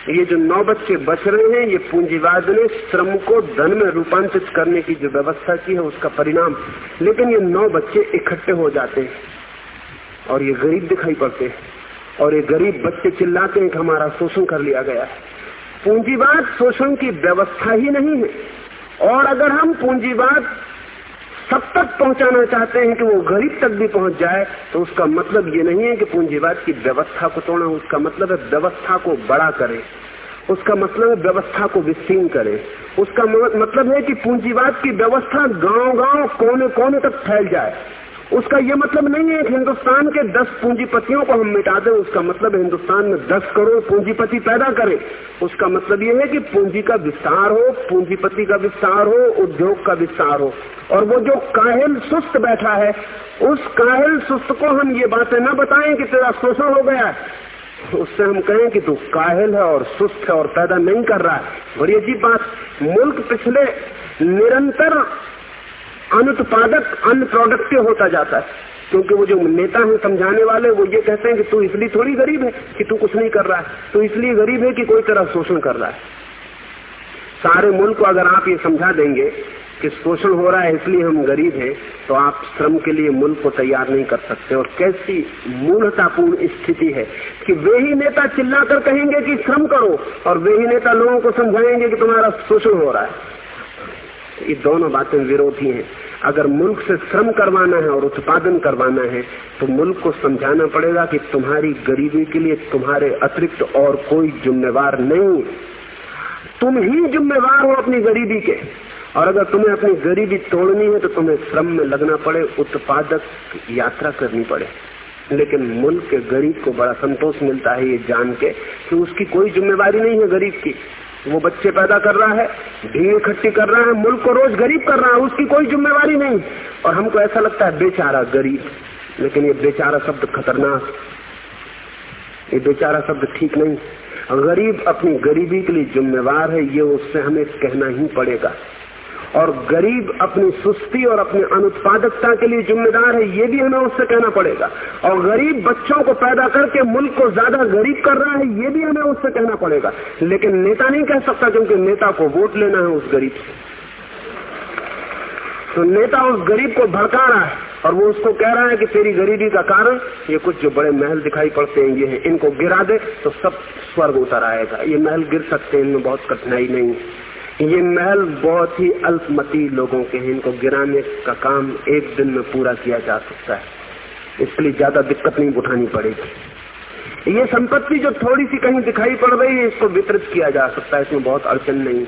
ये जो नौ बच्चे बच रहे हैं, ये पूंजीवाद ने श्रम को धन में रूपांतरित करने की जो व्यवस्था की है, उसका परिणाम। लेकिन ये नौ बच्चे इकट्ठे हो जाते हैं और ये गरीब दिखाई पड़ते हैं। और ये गरीब बच्चे चिल्लाते हैं कि हमारा शोषण कर लिया गया है। पूंजीवाद शोषण की व्यवस्था ही नहीं है। और अगर हम पूंजीवाद सब तक पहुंचाना चाहते हैं कि वो गरीब तक भी पहुँच जाए तो उसका मतलब ये नहीं है कि पूंजीवाद की व्यवस्था को तोड़ना उसका मतलब है व्यवस्था को बड़ा करें। उसका मतलब है व्यवस्था को विस्तीर्ण करें। उसका मतलब है कि पूंजीवाद की व्यवस्था गाँव गाँव कोने कोने तक फैल जाए। उसका यह मतलब नहीं है कि हिंदुस्तान के 10 पूंजीपतियों को हम मिटा दें, उसका मतलब हिंदुस्तान में 10 करोड़ पूंजीपति पैदा करें। उसका मतलब यह है कि पूंजी का विस्तार हो, पूंजीपति का विस्तार हो, उद्योग का विस्तार हो। और वो जो काहिल सुस्त बैठा है, उस काहिल सुस्त को हम ये बातें न बताएँ कि तेरा शोषण हो गया उससे हम कहें कि तू काहिल है और सुस्त है और पैदा नहीं कर रहा है। बड़ी अजीब बात, मुल्क पिछले निरंतर अनुत्पादक अनप्रोडक्टिव होता जाता है। क्योंकि वो जो नेता हैं, समझाने वाले, वो ये कहते हैं कि तू इसलिए थोड़ी गरीब है कि तू कुछ नहीं कर रहा है। तू इसलिए गरीब है कि कोई तरह शोषण कर रहा है। सारे मुल्क को अगर आप ये समझा देंगे कि शोषण हो रहा है, इसलिए हम गरीब हैं तो आप श्रम के लिए मुल्क को तैयार नहीं कर सकते। और कैसी मूलतापूर्ण स्थिति है कि वे ही नेता चिल्लाकर कहेंगे कि श्रम करो, और वे ही नेता लोगों को समझाएँगे कि तुम्हारा शोषण हो रहा है। ये दोनों बातें विरोधी हैं। अगर मुल्क से श्रम करवाना है और उत्पादन करवाना है तो मुल्क को समझाना पड़ेगा कि तुम्हारी गरीबी के लिए तुम्हारे अतिरिक्त और कोई जिम्मेवार नहीं तुम ही जिम्मेवार हो अपनी गरीबी के। और अगर तुम्हें अपनी गरीबी तोड़नी है तो तुम्हें श्रम में लगना पड़े, उत्पादक यात्रा करनी पड़े। लेकिन मुल्क के गरीब को बड़ा संतोष मिलता है ये जान के कि उसकी कोई जिम्मेवारी नहीं है गरीब की। वो बच्चे पैदा कर रहा है, भीड़ इकट्ठी कर रहा है, मुल्क को रोज गरीब कर रहा है, उसकी कोई जिम्मेवारी नहीं। और हमको ऐसा लगता है, बेचारा गरीब। लेकिन ये बेचारा शब्द खतरनाक। ये बेचारा शब्द ठीक नहीं। गरीब अपनी गरीबी के लिए जिम्मेवार है, ये उससे हमें कहना ही पड़ेगा। और गरीब अपनी सुस्ती और अपनी अनुत्पादकता के लिए जिम्मेदार है, ये भी हमें उससे कहना पड़ेगा। और गरीब बच्चों को पैदा करके मुल्क को ज़्यादा गरीब कर रहा है, ये भी हमें उससे कहना पड़ेगा। लेकिन नेता नहीं कह सकता क्योंकि नेता को वोट लेना है उस गरीब से। तो नेता उस गरीब को भड़का रहा है और वो उसको कह रहा है कि तेरी गरीबी का कारण, ये कुछ जो बड़े महल दिखाई पड़ते हैं, ये है, इनको गिरा दे तो सब स्वर्ग उतर आएगा। ये महल गिर सकते हैं, इनमें बहुत कठिनाई नहीं है। ये महल बहुत ही अल्पमती लोगों के हैं। इनको गिराने का काम एक दिन में पूरा किया जा सकता है। इसलिए ज़्यादा दिक्कत नहीं उठानी पड़ेगी। ये संपत्ति जो थोड़ी सी कहीं दिखाई पड़ रही है, इसको वितरित किया जा सकता है। इसमें बहुत अड़चन नहीं।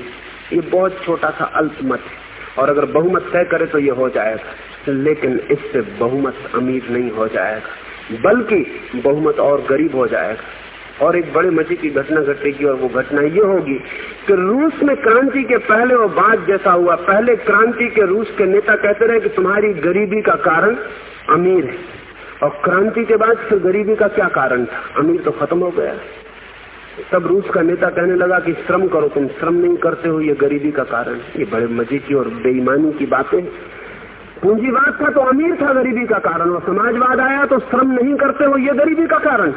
ये बहुत छोटा सा अल्पमत है। और अगर बहुमत तय करे तो ये हो जाएगा। लेकिन इससे बहुमत अमीर नहीं हो जाएगा। बल्कि बहुमत और गरीब हो जाएगा। और एक बड़े मज़े की घटना घटेगी और वो घटना ये होगी कि रूस में क्रांति के पहले और बाद जैसा हुआ। पहले क्रांति के रूस के नेता कहते रहे कि तुम्हारी गरीबी का कारण अमीर है। और क्रांति के बाद फिर गरीबी का क्या कारण था? अमीर तो खत्म हो गया। तब रूस का नेता कहने लगा कि श्रम करो तुम, श्रम नहीं करते हो, ये गरीबी का कारण ये बड़े मज़े की और बेईमानी की बातें पूंजीवाद था तो अमीर था गरीबी का कारण। और समाजवाद आया तो श्रम नहीं करते हो, ये गरीबी का कारण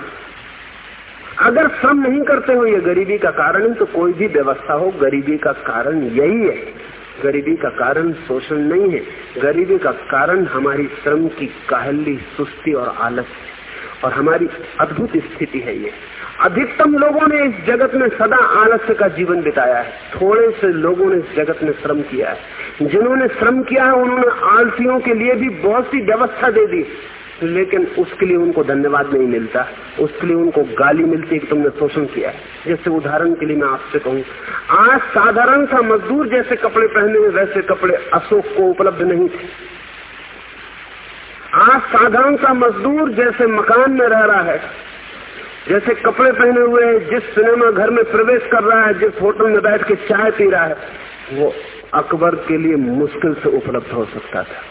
अगर श्रम नहीं करते हो ये गरीबी का कारण है तो कोई भी व्यवस्था हो, गरीबी का कारण यही है। गरीबी का कारण शोषण नहीं है। गरीबी का कारण हमारी श्रम की काहली, सुस्ती और आलस और हमारी अद्भुत स्थिति है ये। अधिकतम लोगों ने इस जगत में सदा आलस्य का जीवन बिताया है। थोड़े से लोगों ने इस जगत में श्रम किया है। जिन्होंने श्रम किया है, उन्होंने आलसियों के लिए भी बहुत सी व्यवस्था दे दी। लेकिन उसके लिए उनको धन्यवाद नहीं मिलता। उसके लिए उनको गाली मिलती है कि तुमने शोषण किया जैसे उदाहरण के लिए मैं आपसे कहूँ, आज साधारण सा मजदूर जैसे कपड़े पहने हुए, वैसे कपड़े अशोक को उपलब्ध नहीं थे। आज साधारण सा मजदूर जैसे मकान में रह रहा है, जैसे कपड़े पहने हुए है, जिस सिनेमा घर में प्रवेश कर रहा है, जिस होटल में बैठ के चाय पी रहा है, वो अकबर के लिए मुश्किल से उपलब्ध हो सकता था।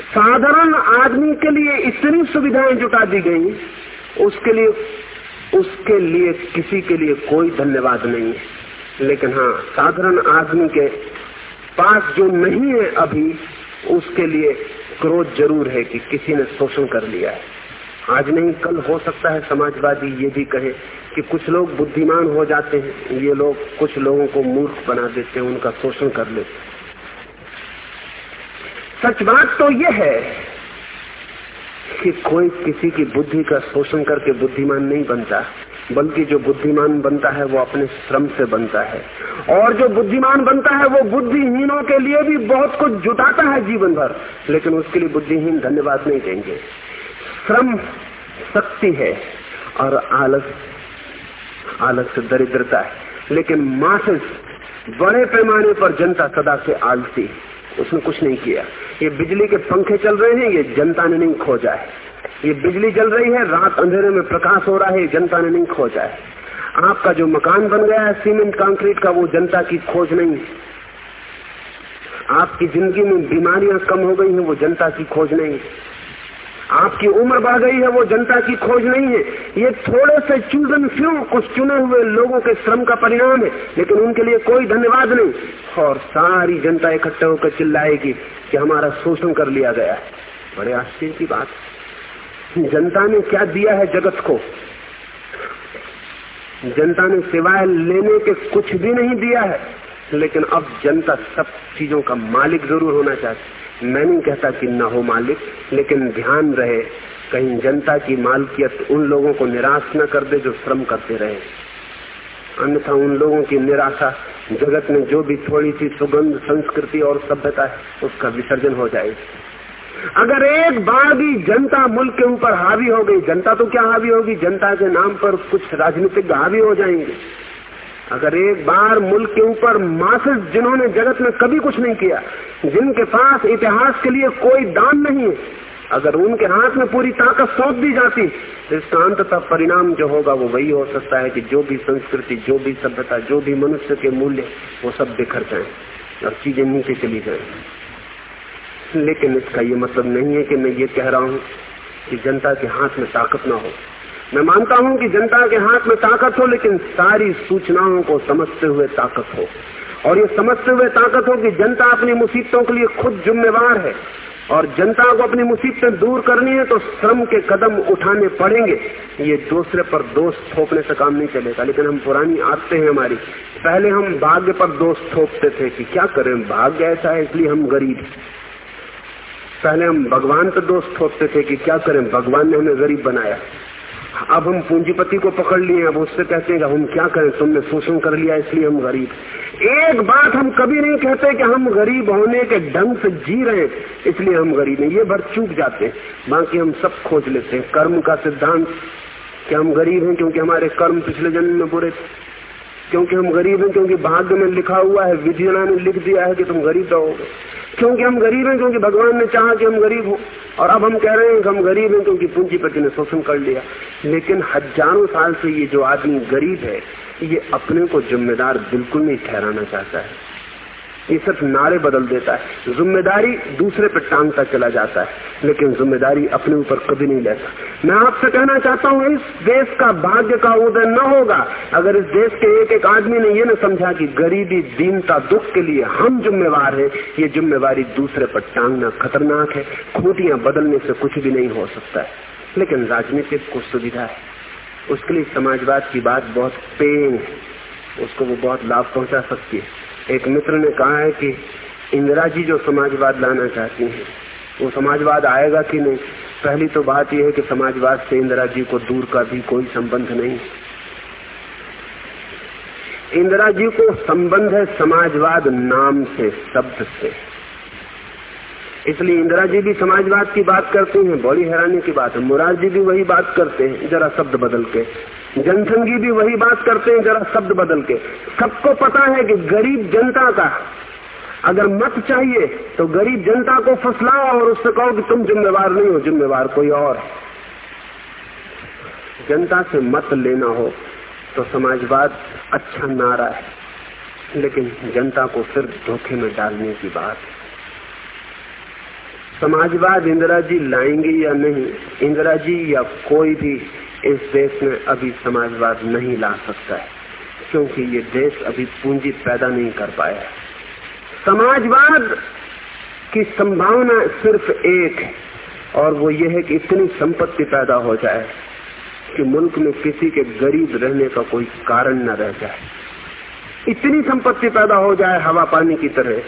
साधारण आदमी के लिए इतनी सुविधाएँ जुटा दी गई, उसके लिए उसके लिए किसी के लिए कोई धन्यवाद नहीं है। लेकिन हाँ साधारण आदमी के पास जो नहीं है अभी, उसके लिए क्रोध ज़रूर है कि किसी ने शोषण कर लिया है। आज नहीं, कल हो सकता है समाजवादी ये भी कहे कि कुछ लोग बुद्धिमान हो जाते हैं, ये लोग कुछ लोगों को मूर्ख बना देते हैं, उनका शोषण कर लेते सच बात तो यह है कि कोई किसी की बुद्धि का शोषण करके बुद्धिमान नहीं बनता, बल्कि जो बुद्धिमान बनता है वो अपने श्रम से बनता है। और जो बुद्धिमान बनता है वो बुद्धिहीनों के लिए भी बहुत कुछ जुटाता है जीवन भर लेकिन उसके लिए बुद्धिहीन धन्यवाद नहीं देंगे। श्रम शक्ति है और आलस आलस से दरिद्रता है, लेकिन मासेस बड़े पैमाने पर जनता सदा से आलसी उसने कुछ नहीं किया। ये बिजली के पंखे चल रहे हैं, ये जनता ने नहीं खोजा है। ये बिजली जल रही है, रात अंधेरे में प्रकाश हो रहा है जनता ने नहीं खोजा है। आपका जो मकान बन गया है, सीमेंट, कंक्रीट का, वो जनता की खोज नहीं आपकी ज़िंदगी में बीमारियाँ कम हो गई हैं, वो जनता की खोज नहीं आपकी उम्र बढ़ गई है, वो जनता की खोज नहीं है। ये थोड़े से चूजन फ्यू कुछ चुने हुए लोगों के श्रम का परिणाम है, लेकिन उनके लिए कोई धन्यवाद नहीं। और सारी जनता इकट्ठे होकर चिल्लाएगी कि हमारा शोषण कर लिया गया है। बड़े आश्चर्य की बात। जनता ने क्या दिया है जगत को? जनता ने सिवाय लेने के कुछ भी नहीं दिया है, लेकिन अब जनता सब चीज़ों का मालिक ज़रूर होना चाहती मैं नहीं कहता कि ना हो मालिक, लेकिन ध्यान रहे, कहीं जनता की मालकियत उन लोगों को निराश न कर दे जो श्रम करते रहे। अन्यथा उन लोगों की निराशा जगत में जो भी थोड़ी सी सुगंध, संस्कृति और सभ्यता है, उसका विसर्जन हो जाएगी। अगर एक बार भी जनता मुल्क के ऊपर हावी हो गई, जनता तो क्या हावी होगी? जनता के नाम पर कुछ राजनीतिक हावी हो जाएँगे। अगर एक बार मुल्क के ऊपर मासेस जिन्होंने जगत में कभी कुछ नहीं किया, जिनके पास इतिहास के लिए कोई दान नहीं है, अगर उनके हाथ में पूरी ताकत सौंप दी जाती तो इसका अंततः परिणाम जो होगा वो वही हो सकता है कि जो भी संस्कृति, जो भी सभ्यता, जो भी मनुष्य के मूल्य, वो सब बिखर जाए और चीज़ें नीचे चली जाए। लेकिन इसका ये मतलब नहीं है कि मैं ये कह रहा हूँ कि जनता के हाथ में ताकत ना हो। मैं मानता हूँ कि जनता के हाथ में ताकत हो, लेकिन सारी सूचनाओं को समझते हुए ताकत हो। और ये समझते हुए ताकत हो कि जनता अपनी मुसीबतों के लिए खुद जिम्मेवार है। और जनता को अपनी मुसीबतें दूर करनी है तो श्रम के कदम उठाने पड़ेंगे। ये दूसरे पर दोष थोपने से काम नहीं चलेगा। लेकिन हम पुरानी आदतें हैं हमारी। पहले हम भाग्य पर दोष थोपते थे कि क्या करें, भाग्य ऐसा है, इसलिए हम गरीब पहले हम भगवान पर दोष थोपते थे कि क्या करें, भगवान ने हमें गरीब बनाया। अब हम पूंजीपति को पकड़ लिए अब उससे कहते हैं हम क्या करें? तुमने शोषण कर लिया, इसलिए हम गरीब। एक बात हम कभी नहीं कहते कि हम गरीब होने के ढंग से जी रहे इसलिए हम गरीब हैं। ये भर चूक जाते हैं। बाकी हम सब खोज लेते हैं। कर्म का सिद्धांत कि हम गरीब हैं क्योंकि हमारे कर्म पिछले जन्म में बुरे क्योंकि हम गरीब हैं, क्योंकि भाग्य में लिखा हुआ है विजना ने लिख दिया है कि तुम गरीब रहोगे क्योंकि हम गरीब हैं, क्योंकि भगवान ने चाहा कि हम गरीब हो। और अब हम कह रहे हैं कि हम गरीब हैं, क्योंकि पूंजीपति ने शोषण कर लिया। लेकिन हज़ारों साल से ये जो आदमी गरीब है, ये अपने को जिम्मेदार बिल्कुल नहीं ठहराना चाहता है। ये सिर्फ़ नारे बदल देता है। ज़िम्मेदारी दूसरे पर टांगता चला जाता है, लेकिन ज़िम्मेदारी अपने ऊपर कभी नहीं लेता। मैं आपसे कहना चाहता हूँ, इस देश का भाग्य का उदय न होगा। अगर इस देश के एक एक आदमी ने ये न समझा कि गरीबी, दीनता, दुख के लिए हम जिम्मेवार है, ये जिम्मेवारी दूसरे पर टांगना खतरनाक है। खूटियाँ बदलने से कुछ भी नहीं हो सकता है। लेकिन राजनीतिक को सुविधा है। उसके लिए समाजवाद की बात बहुत पेन है। उसको वो बहुत लाभ पहुँचा सकती है। एक मित्र ने कहा है कि इंदिरा जी जो समाजवाद लाना चाहती हैं, वो समाजवाद आएगा कि नहीं? पहली तो बात यह है कि समाजवाद से इंदिरा जी को दूर का भी कोई संबंध नहीं। इंदिरा जी को संबंध है समाजवाद नाम से, शब्द से। इसलिए इंदिरा जी भी समाजवाद की बात करती हैं, बड़ी हैरानी की बात है। मुरार जी भी वही बात करते हैं, जरा शब्द बदल के। जनसंघी भी वही बात करते हैं, जरा शब्द बदल के। सबको पता है कि गरीब जनता का अगर मत चाहिए तो गरीब जनता को फसलाओ और उससे कहो कि तुम जिम्मेवार नहीं हो, जिम्मेवार कोई और जनता से मत लेना हो तो समाजवाद अच्छा नारा है। लेकिन जनता को फिर धोखे में डालने की बात है। समाजवाद इंदिरा जी लाएँगे या नहीं, इंदिरा जी या कोई भी इस देश में अभी समाजवाद नहीं ला सकता है, क्योंकि ये देश अभी पूंजी पैदा नहीं कर पाया समाजवाद की संभावना सिर्फ़ एक है, और वो ये है कि इतनी संपत्ति पैदा हो जाए कि मुल्क में किसी के गरीब रहने का कोई कारण न रह जाए। इतनी संपत्ति पैदा हो जाए हवा पानी की तरह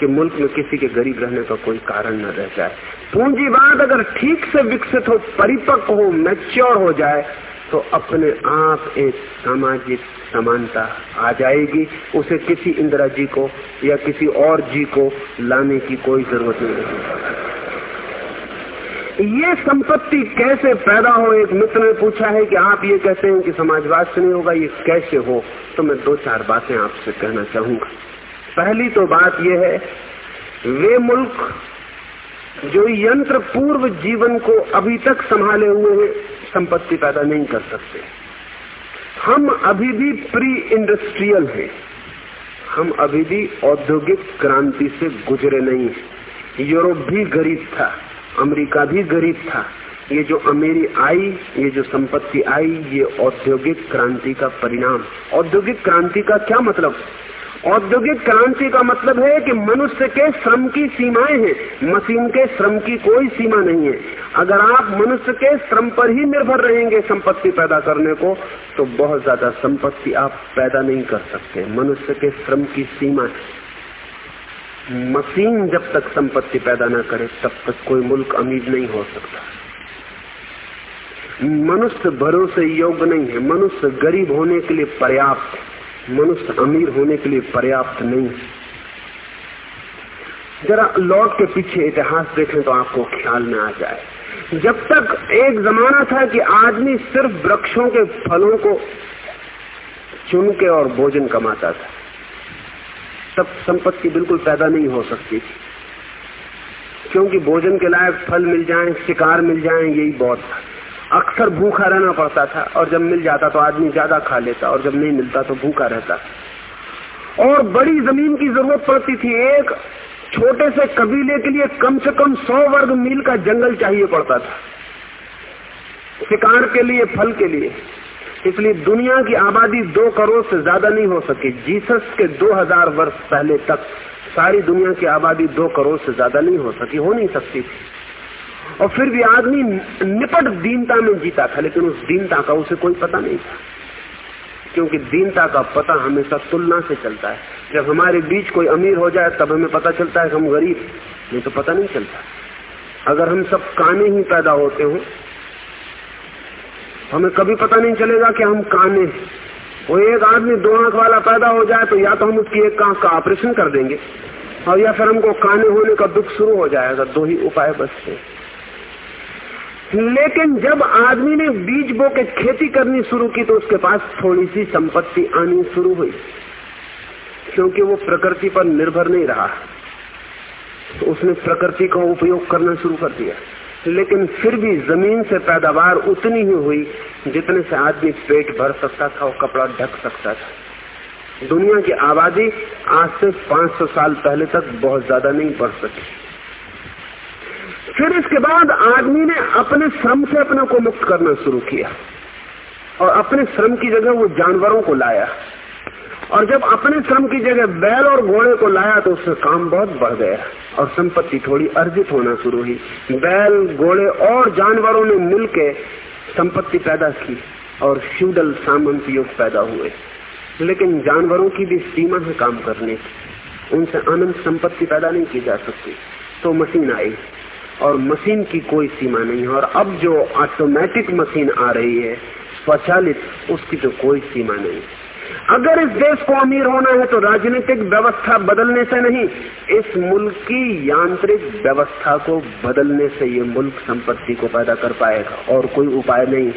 कि मुल्क में किसी के गरीब रहने का कोई कारण न रह जाए। पूंजीवाद अगर ठीक से विकसित हो, परिपक्व हो मैच्योर हो जाए तो अपने आप एक सामाजिक समानता आ जाएगी। उसे किसी इंदिरा जी को या किसी और जी को लाने की कोई ज़रूरत नहीं ये संपत्ति कैसे पैदा हो? एक मित्र ने पूछा है कि आप ये कहते हैं कि समाजवाद से नहीं होगा, ये कैसे हो? तो मैं दो चार बातें आपसे कहना चाहूँगा। पहली तो बात यह है, वे मुल्क जो यंत्र पूर्व जीवन को अभी तक संभाले हुए हैं, संपत्ति पैदा नहीं कर सकते। हम अभी भी प्री इंडस्ट्रियल हैं। हम अभी भी औद्योगिक क्रांति से गुजरे नहीं हैं। यूरोप भी गरीब था, अमेरिका भी गरीब था। ये जो अमेरी आई, ये जो संपत्ति आई, ये औद्योगिक क्रांति का परिणाम। औद्योगिक क्रांति का क्या मतलब? औद्योगिक क्रांति का मतलब है कि मनुष्य के श्रम की सीमाएँ हैं। मशीन के श्रम की कोई सीमा नहीं है। अगर आप मनुष्य के श्रम पर ही निर्भर रहेंगे संपत्ति पैदा करने को तो बहुत ज़्यादा संपत्ति आप पैदा नहीं कर सकते। मनुष्य के श्रम की सीमा मशीन जब तक संपत्ति पैदा ना करे, तब तक कोई मुल्क अमीर नहीं हो सकता। मनुष्य भरोसे योग्य नहीं है। मनुष्य गरीब होने के लिए पर्याप्त है। मनुष्य अमीर होने के लिए पर्याप्त नहीं जरा लौट के पीछे इतिहास देखें तो आपको ख्याल में आ जाए। जब तक एक जमाना था कि आदमी सिर्फ़ वृक्षों के फलों को चुन के और भोजन कमाता था तब संपत्ति बिल्कुल पैदा नहीं हो सकती थी। क्योंकि भोजन के लायक फल मिल जाएँ, शिकार मिल जाएँ, यही बहुत था। अक्सर भूखा रहना पड़ता था और जब मिल जाता तो आदमी ज़्यादा खा लेता और जब नहीं मिलता तो भूखा रहता। और बड़ी ज़मीन की ज़रूरत पड़ती थी। एक छोटे से कबीले के लिए कम से कम सौ वर्ग मील का जंगल चाहिए पड़ता था। शिकार के लिए, फल के लिए। इसलिए दुनिया की आबादी दो करोड़ से ज़्यादा नहीं हो सकी। जीसस के दो हज़ार वर्ष पहले तक सारी दुनिया की आबादी दो करोड़ से ज़्यादा नहीं हो सकी, हो नहीं सकती थी। और फिर भी आदमी निपट दीनता में जीता था, लेकिन उस दीनता का उसे कोई पता नहीं था। क्योंकि दीनता का पता हमेशा तुलना से चलता है। जब हमारे बीच कोई अमीर हो जाए, तब हमें पता चलता है कि हम गरीब नहीं तो पता नहीं चलता। अगर हम सब काने ही पैदा होते हो, हमें कभी पता नहीं चलेगा कि हम काने वो एक आदमी दो आँख वाला पैदा हो जाए तो या तो हम उसकी एक आँख का ऑपरेशन कर देंगे, और या फिर हमको काने होने का दुख शुरू हो जाएगा। दो ही उपाय बचते हैं। लेकिन जब आदमी ने बीज बो के खेती करनी शुरू की तो उसके पास थोड़ी सी संपत्ति आनी शुरू हुई। क्योंकि वो प्रकृति पर निर्भर नहीं रहा। तो उसने प्रकृति का उपयोग करना शुरू कर दिया। लेकिन फिर भी ज़मीन से पैदावार उतनी ही हुई जितने से आदमी पेट भर सकता था और कपड़ा ढक सकता था। दुनिया की आबादी आज से 500 साल पहले तक बहुत ज़्यादा नहीं बढ़ सकी। फिर इसके बाद आदमी ने अपने श्रम से अपने को मुक्त करना शुरू किया। और अपने श्रम की जगह वो जानवरों को लाया। और जब अपने श्रम की जगह बैल और घोड़े को लाया तो उससे काम बहुत बढ़ गया और संपत्ति थोड़ी अर्जित होना शुरू हुई। बैल, घोड़े और जानवरों ने मिलकर संपत्ति पैदा की और फ्यूडल सामंत युग पैदा हुए। लेकिन जानवरों की भी सीमा है काम करने की। उनसे अनंत संपत्ति पैदा नहीं की जा सकती। तो मशीन आई। और मशीन की कोई सीमा नहीं है। और अब जो ऑटोमेटिक मशीन आ रही है, स्वचालित, उसकी तो कोई सीमा नहीं। अगर इस देश को अमीर होना है तो राजनीतिक व्यवस्था बदलने से नहीं, इस मुल्क की यांत्रिक व्यवस्था को बदलने से ये मुल्क संपत्ति को पैदा कर पाएगा, और कोई उपाय नहीं।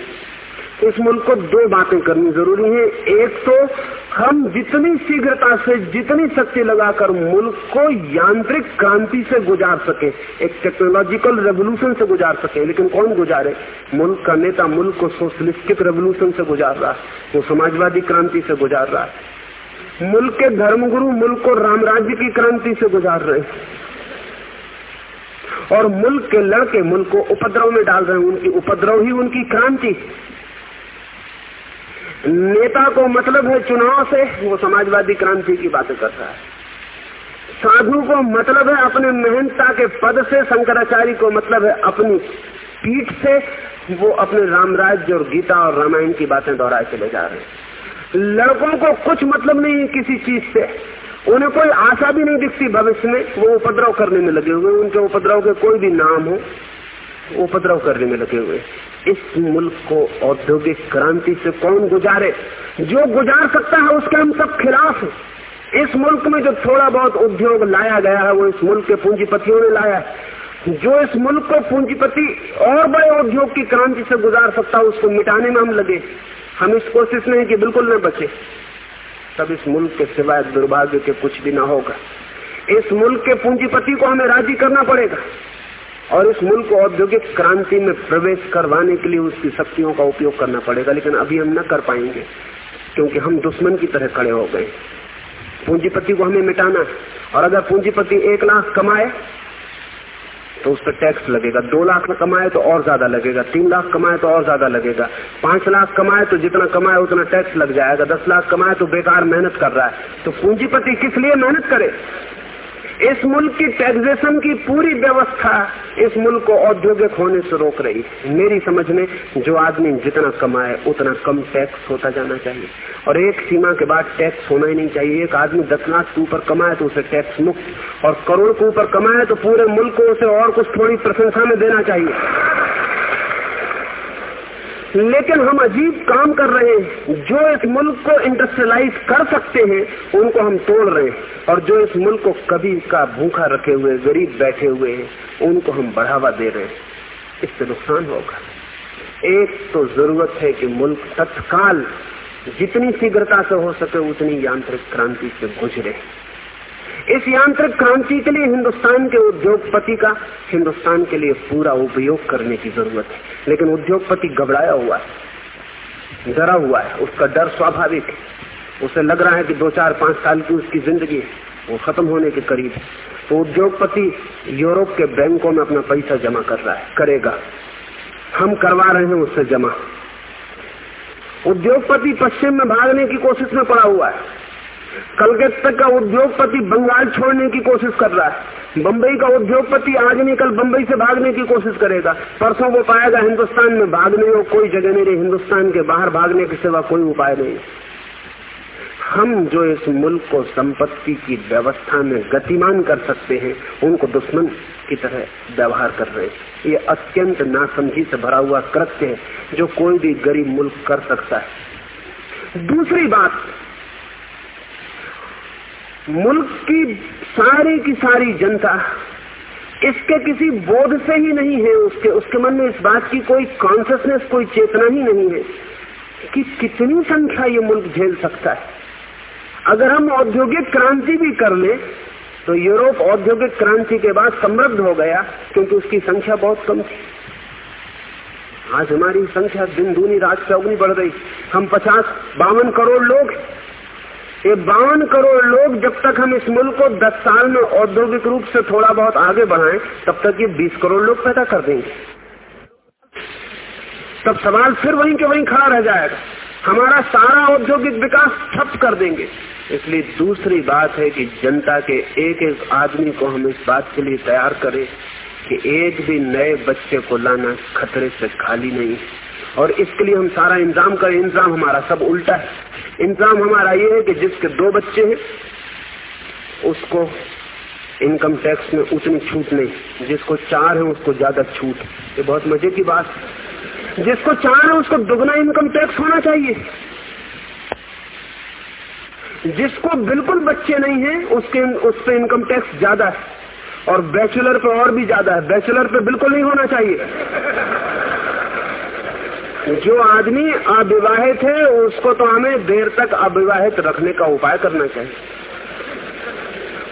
इस मुल्क को दो बातें करनी ज़रूरी है। एक तो हम जितनी शीघ्रता से, जितनी शक्ति लगाकर मुल्क को यांत्रिक क्रांति से गुजार सके, एक टेक्नोलॉजिकल रेवोल्यूशन से गुजार सके, लेकिन कौन गुजारे? मुल्क का नेता मुल्क को सोशलिस्टिक रेवोल्यूशन से गुजार रहा है, वो समाजवादी क्रांति से गुजार रहा है। मुल्क के धर्मगुरु मुल्क को रामराज्य की क्रांति से गुजार रहे हैं। और मुल्क के लड़के मुल्क को उपद्रव में डाल रहे हैं, उनकी उपद्रव ही उनकी क्रांति। नेता को मतलब है चुनाव से, वो समाजवादी क्रांति की बातें रहा है। साधु को मतलब है अपने मेहनता के पद से, शंकराचार्य को मतलब है अपनी पीठ से, वो अपने रामराज्य और गीता और रामायण की बातें दोहराए चले जा रहे हैं। लड़कों को कुछ मतलब नहीं है किसी चीज़ से। उन्हें कोई आशा भी नहीं दिखती भविष्य में, वो उपद्रव करने में लगे हुए उनके उपद्रव के कोई भी नाम हो। उपद्रव करने में लगे हुए। इस मुल्क को औद्योगिक क्रांति से कौन गुजारे? जो गुजार सकता है उसके हम सब खिलाफ इस मुल्क में जो थोड़ा बहुत उद्योग लाया गया है, वो इस मुल्क के पूंजीपतियों ने लाया है। जो इस मुल्क को पूंजीपति और बड़े उद्योग की क्रांति से गुजार सकता है, उसको मिटाने में हम लगे हम इस कोशिश में कि बिल्कुल न बचे। तब इस मुल्क के सिवाय दुर्भाग्य के कुछ भी ना होगा। इस मुल्क के पूंजीपति को हमें राज़ी करना पड़ेगा। और इस मुल्क को औद्योगिक क्रांति में प्रवेश करवाने के लिए उसकी शक्तियों का उपयोग करना पड़ेगा, लेकिन अभी हम न कर पाएँगे, क्योंकि हम दुश्मन की तरह खड़े हो गए। पूंजीपति को हमें मिटाना और अगर पूंजीपति एक लाख कमाए तो उस पर टैक्स लगेगा। दो लाख कमाए तो और ज़्यादा लगेगा, तीन लाख कमाए तो और ज़्यादा लगेगा। पाँच लाख कमाए तो जितना कमाए उतना टैक्स लग जाएगा। दस लाख कमाए तो बेकार मेहनत कर रहा है। तो पूंजीपति किस लिए मेहनत करे? इस मुल्क की टैक्सेशन की पूरी व्यवस्था इस मुल्क को औद्योगिक होने से रोक रही मेरी समझ में जो आदमी जितना कमाए, उतना कम टैक्स होता जाना चाहिए। और एक सीमा के बाद टैक्स होना ही नहीं चाहिए। एक आदमी दस लाख के ऊपर कमाए तो उसे टैक्स मुक्त। और करोड़ के ऊपर कमाए तो पूरे मुल्क को उसे और कुछ थोड़ी प्रशंसा में देना चाहिए। लेकिन हम अजीब काम कर रहे हैं। जो इस मुल्क को इंडस्ट्रियलाइज कर सकते हैं, उनको हम तोड़ रहे हैं। और जो इस मुल्क को कभी का भूखा रखे हुए, गरीब बैठे हुए हैं, उनको हम बढ़ावा दे रहे हैं। इससे नुकसान होगा। एक तो ज़रूरत है कि मुल्क तत्काल जितनी शीघ्रता से हो सके, उतनी यांत्रिक क्रांति से गुजरे। इस यांत्रिक क्रांति के लिए हिंदुस्तान के उद्योगपति का हिंदुस्तान के लिए पूरा उपयोग करने की ज़रूरत है। लेकिन उद्योगपति घबराया हुआ है, डरा हुआ है। उसका डर स्वाभाविक है। उसे लग रहा है कि दो चार पाँच साल की उसकी ज़िंदगी वो खत्म होने के करीब तो उद्योगपति यूरोप के बैंकों में अपना पैसा जमा कर रहा है, करेगा। हम करवा रहे हैं उससे जमा। उद्योगपति पश्चिम में भागने की कोशिश में पड़ा हुआ है। कलकत्ता का उद्योगपति बंगाल छोड़ने की कोशिश कर रहा है। बंबई का उद्योगपति आज नहीं, कल बंबई से भागने की कोशिश करेगा। परसों वो पाएगा हिंदुस्तान में भागने को कोई जगह नहीं रही। हिंदुस्तान के बाहर भागने के सिवा कोई उपाय नहीं। हम जो इस मुल्क को संपत्ति की व्यवस्था में गतिमान कर सकते हैं, उनको दुश्मन की तरह व्यवहार कर रहे हैं। ये अत्यंत नासमझी से भरा हुआ कृत्य है, जो कोई भी गरीब मुल्क कर सकता है। दूसरी बात मुल्क की सारी की सारी जनता इसके किसी बोध से ही नहीं है उसके उसके मन में इस बात की कोई कॉन्सियसनेस कोई चेतना ही नहीं है कि कितनी संख्या ये मुल्क झेल सकता है। अगर हम औद्योगिक क्रांति भी कर ले तो यूरोप औद्योगिक क्रांति के बाद समृद्ध हो गया, क्योंकि उसकी संख्या बहुत कम थी। आज हमारी संख्या दिन दूनी रात चौगनी बढ़ गई। हम पचास बावन करोड़ लोग ये बावन करोड़ लोग जब तक हम इस मुल्क को दस साल में औद्योगिक रूप से थोड़ा बहुत आगे बढ़ाएँ, तब तक ये बीस करोड़ लोग पैदा कर देंगे। तब सवाल फिर वहीं के वहीं खड़ा रह जाएगा। हमारा सारा औद्योगिक विकास ठप कर देंगे। इसलिए दूसरी बात है कि जनता के एक एक आदमी को हम इस बात के लिए तैयार करें कि एक भी नए बच्चे को लाना खतरे से खाली नहीं और इसके लिए हम सारा इंतज़ाम करें। इंतज़ाम हमारा सब उल्टा है। इंतज़ाम हमारा ये है कि जिसके दो बच्चे हैं, उसको इनकम टैक्स में उतनी छूट नहीं। जिसको चार है, उसको ज़्यादा छूट। ये बहुत मज़े की बात जिसको चार है, उसको दुगना इनकम टैक्स होना चाहिए। जिसको बिल्कुल बच्चे नहीं है, उसके, उस पर इनकम टैक्स ज़्यादा है। और बैचलर पे और भी ज़्यादा है। बैचलर पे बिल्कुल नहीं होना चाहिए। जो आदमी अविवाहित है, उसको तो हमें देर तक अविवाहित रखने का उपाय करना चाहिए।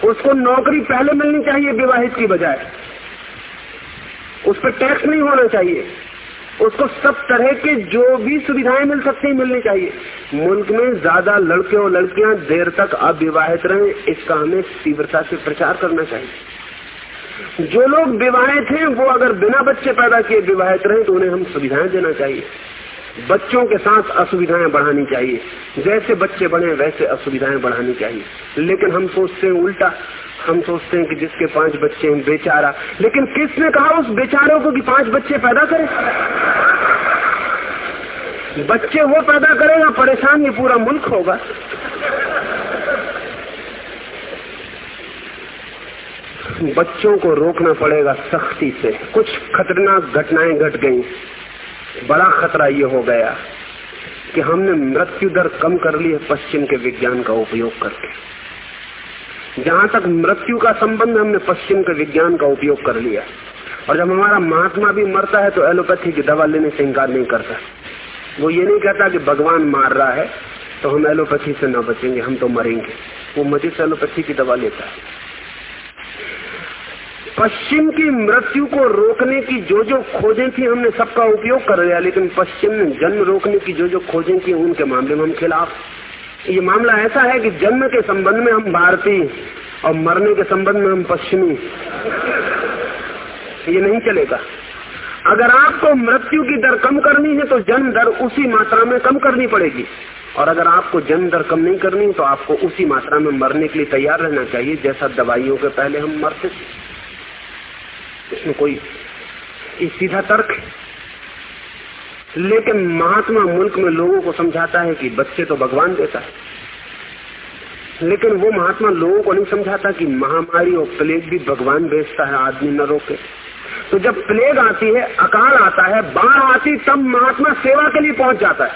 उसको नौकरी पहले मिलनी चाहिए विवाहित की बजाय। उस पर टैक्स नहीं होना चाहिए। उसको सब तरह के जो भी सुविधाएँ मिल सकती मिलनी चाहिए। मुल्क में ज़्यादा लड़के और लड़कियाँ देर तक अविवाहित रहे, इसका हमें तीव्रता से प्रचार करना चाहिए। जो लोग विवाहित हैं, वो अगर बिना बच्चे पैदा किए विवाहित रहे तो उन्हें हम सुविधाएँ देना चाहिए। बच्चों के साथ असुविधाएँ बढ़ानी चाहिए। जैसे बच्चे बढ़े, वैसे असुविधाएँ बढ़ानी चाहिए। लेकिन हम सोचते हैं उल्टा। हम सोचते हैं कि जिसके पाँच बच्चे हैं, बेचारा। लेकिन किसने कहा उस बेचारों को कि पाँच बच्चे पैदा करें? बच्चे वो पैदा करेगा परेशान ये पूरा मुल्क होगा। बच्चों को रोकना पड़ेगा सख्ती से। कुछ खतरनाक घटनाएँ घट गई। बड़ा खतरा ये हो गया कि हमने मृत्यु दर कम कर ली है पश्चिम के विज्ञान का उपयोग करके। जहाँ तक मृत्यु का संबंध हमने पश्चिम के विज्ञान का उपयोग कर लिया। और जब हमारा महात्मा भी मरता है तो एलोपैथी की दवा लेने से इंकार नहीं करता। वो ये नहीं कहता कि भगवान मार रहा है तो हम एलोपैथी से न बचेंगे, हम तो मरेंगे। वो मज़े से एलोपैथी की दवा लेता है। पश्चिम की मृत्यु को रोकने की जो जो खोजें थी, हमने सबका उपयोग कर लिया, लेकिन पश्चिम ने जन्म रोकने की जो जो खोजें थी, उनके मामले में हम खिलाफ। ये मामला ऐसा है कि जन्म के संबंध में हम भारतीय और मरने के संबंध में हम पश्चिमी। ये नहीं चलेगा। अगर आपको मृत्यु की दर कम करनी है तो जन्म दर उसी मात्रा में कम करनी पड़ेगी। और अगर आपको जन्म दर कम नहीं करनी तो आपको उसी मात्रा में मरने के लिए तैयार रहना चाहिए, जैसा दवाइयों के पहले हम मरते थे। इसमें कोई सीधा तर्क? है लेकिन महात्मा मुल्क में लोगों को समझाता है कि बच्चे तो भगवान देता है। लेकिन वो महात्मा लोगों को नहीं समझाता कि महामारी और प्लेग भी भगवान भेजता है, आदमी न रोके। तो जब प्लेग आती है, अकाल आता है, बाढ़ आती तब महात्मा सेवा के लिए पहुँच जाता है।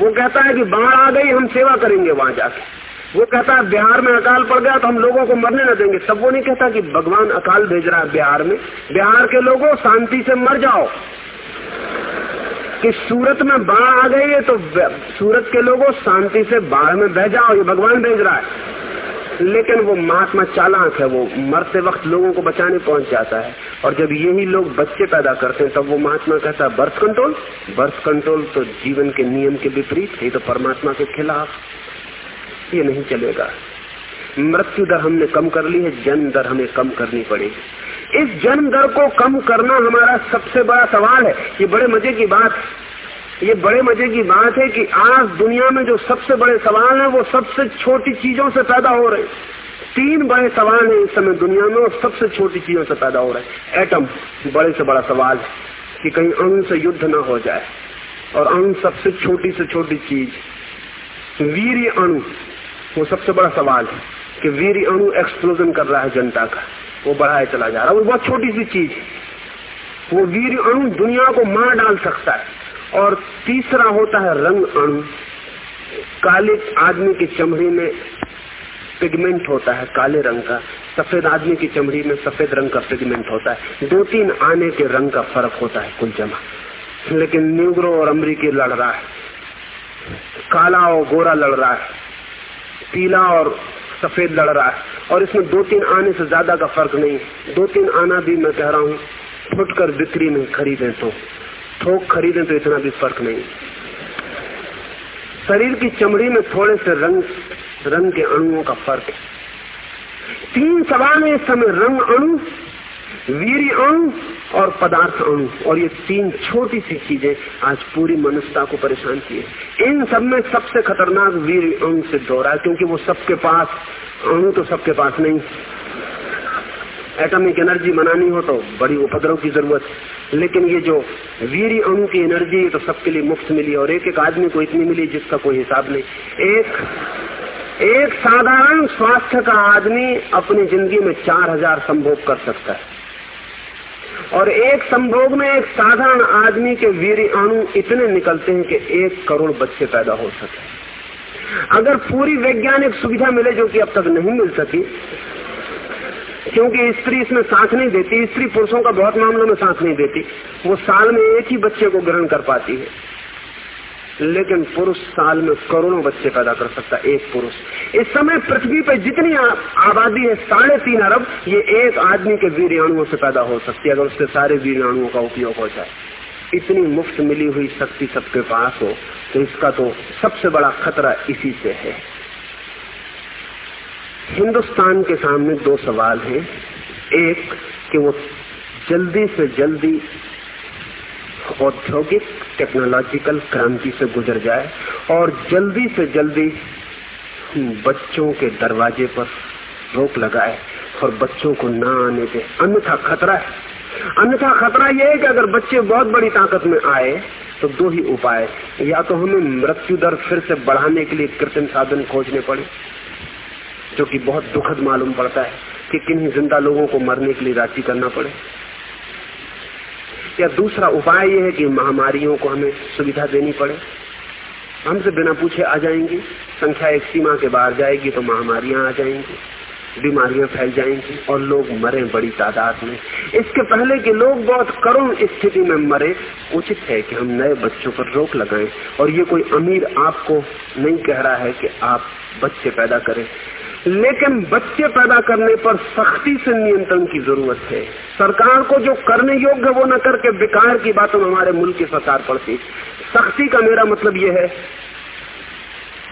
वो कहता है कि बाढ़ आ गई, हम सेवा करेंगे वहाँ जाके। वो कहता है, बिहार में अकाल पड़ गया तो हम लोगों को मरने न देंगे। सब वो नहीं कहता कि भगवान अकाल भेज रहा है बिहार में। बिहार के लोगों, शांति से मर जाओ। कि सूरत में बाढ़ आ गई है तो सूरत के लोगों, शांति से बाढ़ में बह जाओ, ये भगवान भेज रहा है। लेकिन वो महात्मा चालाक है, वो मरते वक्त लोगों को बचाने पहुँच जाता है? और जब यही लोग बच्चे पैदा करते हैं, तब वो महात्मा कहता है, बर्थ कंट्रोल बर्थ कंट्रोल तो जीवन के नियम के विपरीत है तो परमात्मा के खिलाफ। ये नहीं चलेगा। मृत्यु दर हमने कम कर ली है, जन्म दर हमें कम करनी पड़ेगी। इस जन्म दर को कम करना हमारा सबसे बड़ा सवाल है। ये बड़े मज़े की बात, ये बड़े मज़े की बात है कि आज दुनिया में जो सबसे बड़े सवाल है, वो सबसे छोटी चीज़ों से पैदा हो रहे तीन बड़े सवाल हैं इस समय दुनिया में, और सबसे छोटी चीज़ों से पैदा हो रहे एटम, बड़े से बड़ा सवाल है कि कहीं अणु से युद्ध ना हो जाए। और अणु सबसे छोटी से छोटी चीज़ वीर अणु। वो सबसे बड़ा सवाल है कि वीर अणु एक्सप्लोजन कर रहा है जनता का। वो बढ़ाए चला जा रहा है। वो बहुत छोटी सी चीज़ है वो वीर अणु दुनिया को मार डाल सकता है। और तीसरा होता है रंग अणु। काले आदमी की चमड़ी में पिगमेंट होता है, काले रंग का। सफ़ेद आदमी की चमड़ी में सफ़ेद रंग का पिगमेंट होता है। दो तीन आने के रंग का फ़र्क होता है कुल जमा। लेकिन न्यूग्रो और अमरीकी लड़ रहा है। काला और गोरा लड़ रहा है। पीला और सफ़ेद लड़ रहा है। और इसमें दो तीन आने से ज़्यादा का फ़र्क नहीं। दो तीन आना भी मैं कह रहा हूँ, फुटकर बिक्री में खरीदे तो। थोक खरीदे तो इतना भी फ़र्क नहीं। शरीर की चमड़ी में थोड़े से रंग रंग के अणुओं का फ़र्क तीन सवाल है इस समय, रंग अणु वीर अंग और पदार्थ अंग और ये तीन छोटी सी चीज़ें आज पूरी मनुष्यता को परेशान किए इन सब में सबसे खतरनाक वीर अंग सिद्ध हो रहा है, क्योंकि वो सबके पास, अणु तो सबके पास नहीं। एटॉमिक एनर्जी बनानी हो तो बड़ी उपद्रव की ज़रूरत। लेकिन ये जो वीर अणु की एनर्जी तो सबके लिए मुफ़्त मिली और एक एक आदमी को इतनी मिली जिसका कोई हिसाब नहीं। एक एक साधारण स्वास्थ्य का आदमी अपनी ज़िंदगी में चार हज़ार संभोग कर सकता है। और एक संभोग में एक साधारण आदमी के वीर अणु इतने निकलते हैं कि एक करोड़ बच्चे पैदा हो सके। अगर पूरी वैज्ञानिक सुविधा मिले जो कि अब तक नहीं मिल सकी, क्योंकि स्त्री इसमें साथ नहीं देती, स्त्री पुरुषों का बहुत मामलों में साथ नहीं देती, वो साल में एक ही बच्चे को ग्रहण कर पाती है। लेकिन पुरुष साल में करोड़ों बच्चे पैदा कर सकता है, एक पुरुष। इस समय पृथ्वी पर जितनी आबादी है, साढ़े तीन अरब, ये एक आदमी के वीर अणुओं से पैदा हो सकती है, अगर उसके सारे वीर अणुओं का उपयोग हो जाए। इतनी मुफ़्त मिली हुई शक्ति सबके पास हो तो इसका तो सबसे बड़ा खतरा इसी से है। हिंदुस्तान के सामने दो सवाल हैं। एक, कि वो जल्दी से जल्दी औद्योगिक टेक्नोलॉजिकल क्रांति से गुजर जाए और जल्दी से जल्दी बच्चों के दरवाजे पर रोक लगाए और बच्चों को ना आने दे। अन्यथा खतरा है। अन्यथा खतरा यह है कि अगर बच्चे बहुत बड़ी ताकत में आए तो दो ही उपाय या तो हमें मृत्यु दर फिर से बढ़ाने के लिए कृत्रिम साधन खोजने पड़े, जो कि बहुत दुखद मालूम पड़ता है कि किन्हीं ज़िंदा लोगों को मरने के लिए राज़ी करना पड़े। या दूसरा उपाय यह है कि महामारियों को हमें सुविधा देनी पड़े। हमसे बिना पूछे आ जाएँगी। संख्या एक सीमा के बाहर जाएगी तो महामारियाँ आ जाएँगी, बीमारियाँ फैल जाएँगी और लोग मरे बड़ी तादाद में। इसके पहले कि लोग बहुत करुण स्थिति में मरे, उचित है कि हम नए बच्चों पर रोक लगाएँ। और ये कोई अमीर आपको नहीं कह रहा है कि आप बच्चे पैदा करें। लेकिन बच्चे पैदा करने पर सख्ती से नियंत्रण की ज़रूरत है। सरकार को जो करने योग्य वो न करके बेकार की बातों में हमारे मुल्क की सरकार पड़ती। सख्ती का मेरा मतलब यह है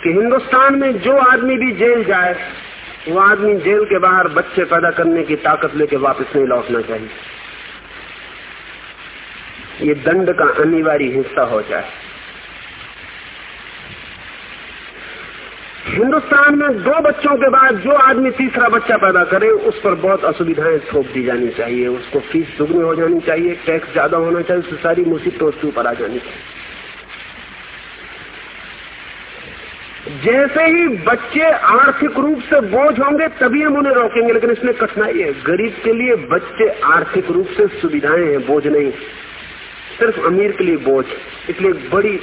कि हिंदुस्तान में जो आदमी भी जेल जाए, वो आदमी जेल के बाहर बच्चे पैदा करने की ताकत लेके वापस नहीं लौटना चाहिए। ये दंड का अनिवार्य हिस्सा हो जाए। हिंदुस्तान में दो बच्चों के बाद जो आदमी तीसरा बच्चा पैदा करे, उस पर बहुत असुविधाएँ थोप दी जानी चाहिए। उसको फ़ीस दुगनी हो जानी चाहिए, टैक्स ज़्यादा होना चाहिए, उससे सारी मुसीबत उसके ऊपर आ जानी चाहिए। जैसे ही बच्चे आर्थिक रूप से बोझ होंगे, तभी हम उन्हें रोकेंगे, लेकिन इसमें कठिनाई है। गरीब के लिए बच्चे आर्थिक रूप से सुविधाएँ हैं, बोझ नहीं। सिर्फ़ अमीर के लिए बोझ, इसलिए बड़ी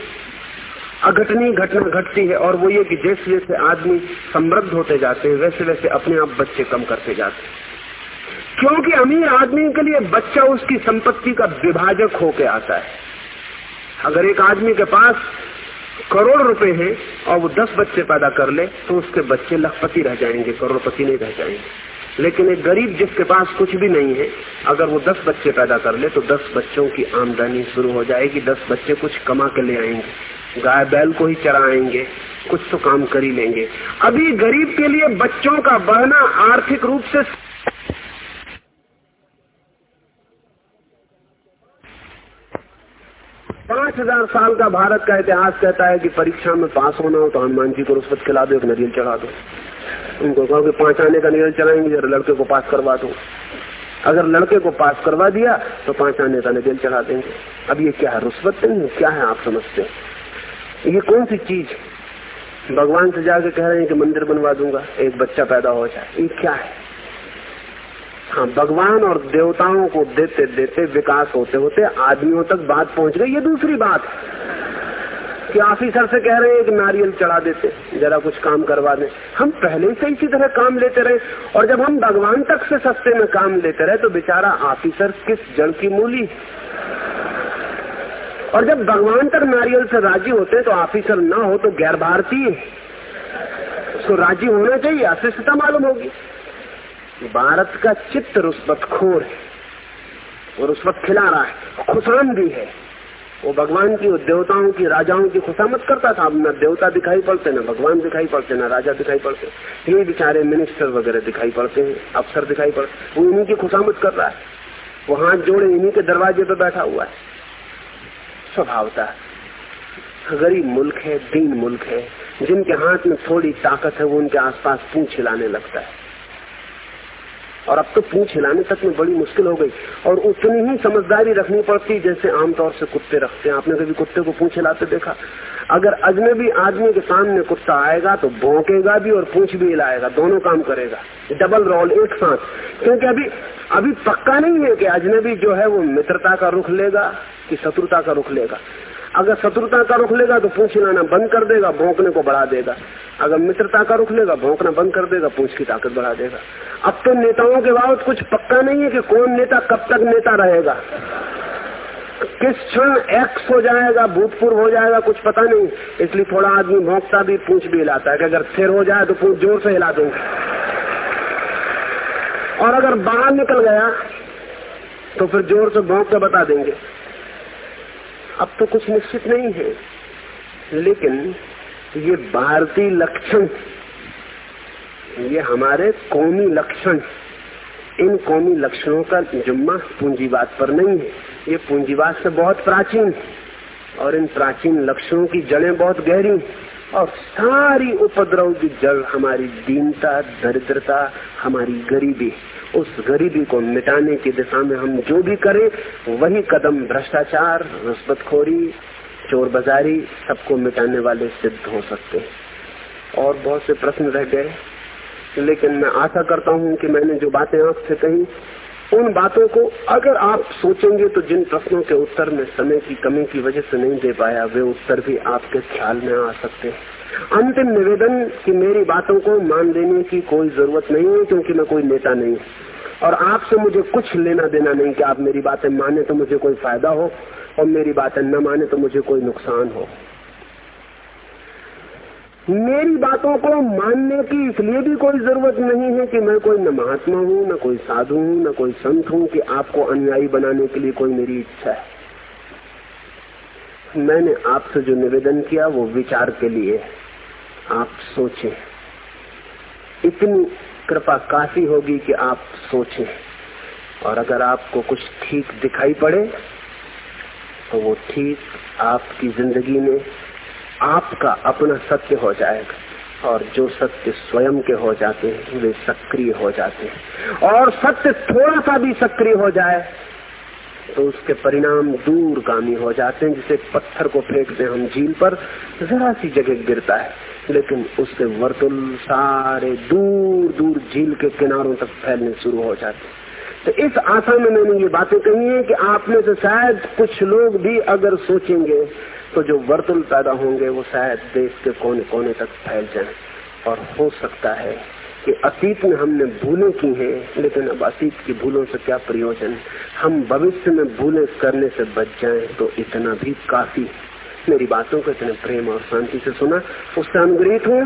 अघटनी घटना घटती है और वो ये कि जैसे जैसे आदमी समृद्ध होते जाते हैं, वैसे वैसे अपने आप बच्चे कम करते जाते क्योंकि अमीर आदमी के लिए बच्चा उसकी संपत्ति का विभाजक होके आता है। अगर एक आदमी के पास करोड़ रुपए हैं और वो दस बच्चे पैदा कर ले तो उसके बच्चे लखपति रह जाएँगे, करोड़पति नहीं रह जाएँगे। लेकिन एक गरीब जिसके पास कुछ भी नहीं है, अगर वो दस बच्चे पैदा कर ले तो दस बच्चों की आमदनी शुरू हो जाएगी, दस बच्चे कुछ कमा के ले आएँगे। गाय बैल को ही चराएँगे, कुछ तो काम कर ही लेंगे। अभी गरीब के लिए बच्चों का बढ़ना आर्थिक रूप से पाँच हज़ार साल का भारत का इतिहास कहता है कि परीक्षा में पास होना हो तो हनुमान जी को रुष्वत खिला दो, एक नरियल चढ़ा दो। उनको कहो कि पाँच आने का नरियल चढ़ाएँगे, जरा लड़के को पास करवा दो। अगर लड़के को पास करवा दिया तो पाँच आने का नरियल चढ़ा देंगे। अब ये क्या है? रुष्वत नहीं क्या है आप समझते हैं? ये कौन सी चीज़ भगवान से जाके कह रहे हैं कि मंदिर बनवा दूँगा? एक बच्चा पैदा हो जाए। ये क्या है? हाँ भगवान और देवताओं को देते देते विकास होते होते आदमियों तक बात पहुँच गई। ये दूसरी बात कि ऑफिसर से कह रहे हैं कि नारियल चढ़ा देते, जरा कुछ काम करवा दें। हम पहले से इसी तरह काम लेते रहे और जब हम भगवान तक से सस्ते में काम लेते रहे तो बेचारा ऑफिसर किस जड़ की मूली और जब भगवान तक नारियल से राज़ी होते तो ऑफिसर ना हो तो गैर भारतीय उसको राज़ी होना चाहिए अशिष्टता मालूम होगी। भारत का चित्त रुष्वतखोर है और रुष्वत खिला रहा है खुशाम भी है। वो भगवान की देवताओं की, राजाओं की खुशामत करता था। न देवता दिखाई पड़ते, न भगवान दिखाई पड़ते, न राजा दिखाई पड़ते। ये बेचारे मिनिस्टर वगैरह दिखाई पड़ते हैं, अफसर दिखाई पड़ते वो इन्हीं की खुशामत कर रहा है। वो हाथ जोड़े इन्हीं के दरवाजे पर बैठा हुआ है। स्वभावता। गरीब मुल्क है, दीन मुल्क है, जिनके हाथ में थोड़ी ताकत है, वो उनके आसपास पूछ हिलाने लगता है। और अब तो पूछ हिलाने तक में बड़ी मुश्किल हो गई। और उतनी ही समझदारी रखनी पड़ती जैसे आमतौर से कुत्ते रखते हैं। आपने कभी कुत्ते को पूछ हिलाते देखा? अगर अजनबी आदमी के सामने कुत्ता आएगा तो भौंकेगा भी और पूछ भी हिलाएगा, दोनों काम करेगा। डबल रोल, एक साथ। क्योंकि अभी अभी पक्का नहीं है कि अजनबी जो है वो मित्रता का रुख लेगा कि शत्रुता का रुख लेगा। अगर शत्रुता का रुख लेगा तो पूछ हिलाना बंद कर देगा, भोंकने को बढ़ा देगा। अगर मित्रता का रुख लेगा, भोंकना बंद कर देगा, पूछ की ताकत बढ़ा देगा। अब तो नेताओं के बाबत कुछ पक्का नहीं है कि कौन नेता कब तक नेता रहेगा। किस क्षण एक्स हो जाएगा, भूतपूर्व हो जाएगा, कुछ पता नहीं। इसलिए थोड़ा आदमी भोंकता भी, पूछ भी हिलाता है कि अगर स्थिर हो जाए तो पूछ ज़ोर से हिला देंगे। और अगर बाहर निकल गया तो फिर ज़ोर से भोंक के बता देंगे। अब तो कुछ निश्चित नहीं है। लेकिन ये भारतीय लक्षण, ये हमारे कौमी लक्षण, इन कौमी लक्षणों का जुम्मा पूंजीवाद पर नहीं है। ये पूंजीवाद से बहुत प्राचीन और इन प्राचीन लक्षणों की जड़ें बहुत गहरी और सारी उपद्रव की जड़ हमारी दीनता, दरिद्रता, हमारी गरीबी उस गरीबी को मिटाने की दिशा में हम जो भी करें, वही कदम भ्रष्टाचार रिश्वतखोरी चोर बाजारी सबको मिटाने वाले सिद्ध हो सकते हैं। और बहुत से प्रश्न रह गए, लेकिन मैं आशा करता हूँ कि मैंने जो बातें आपसे कही, उन बातों को अगर आप सोचेंगे तो जिन प्रश्नों के उत्तर में समय की कमी की वजह से नहीं दे पाया, वे उत्तर भी आपके ख्याल में आ सकते हैं। अंतिम निवेदन कि मेरी बातों को मान लेने की कोई ज़रूरत नहीं है, क्योंकि मैं कोई नेता नहीं और आपसे मुझे कुछ लेना देना नहीं कि आप मेरी बातें माने तो मुझे कोई फ़ायदा हो, और मेरी बातें न माने तो मुझे कोई नुकसान हो। मेरी बातों को मानने की इसलिए भी कोई ज़रूरत नहीं है कि मैं कोई न महात्मा हूँ, न कोई साधु हूँ, न कोई संत हूँ कि आपको अनुयायी बनाने के लिए कोई मेरी इच्छा है। मैंने आपसे जो निवेदन किया वो विचार के लिए आप सोचें। इतनी कृपा काफ़ी होगी कि आप सोचें। और अगर आपको कुछ ठीक दिखाई पड़े तो वो ठीक आपकी ज़िंदगी में आपका अपना सत्य हो जाएगा। और जो सत्य स्वयं के हो जाते हैं, वे सक्रिय हो जाते हैं। और सत्य थोड़ा सा भी सक्रिय हो जाए तो उसके परिणाम दूरगामी हो जाते हैं, जिसे पत्थर को फेंक दे हम झील पर। जरा सी जगह गिरता है। लेकिन उसके वर्तुल सारे दूर दूर झील के किनारों तक फैलने शुरू हो जाते तो इस आशा में मैंने ये बातें कही है कि आप में से शायद कुछ लोग भी अगर सोचेंगे तो जो वर्तुल पैदा होंगे, वो शायद देश के कोने कोने तक फैल जाए। और हो सकता है कि अतीत में हमने भूलें की हैं, लेकिन अब अतीत की भूलों से क्या प्रयोजन? हम भविष्य में भूलें करने से बच जाएँ तो इतना भी काफ़ी मेरी बातों को इतने प्रेम और शांति से सुना, उससे अनुग्रहित हूँ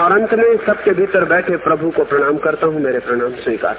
और अंत में सबके भीतर बैठे प्रभु को प्रणाम करता हूँ, मेरे प्रणाम स्वीकार।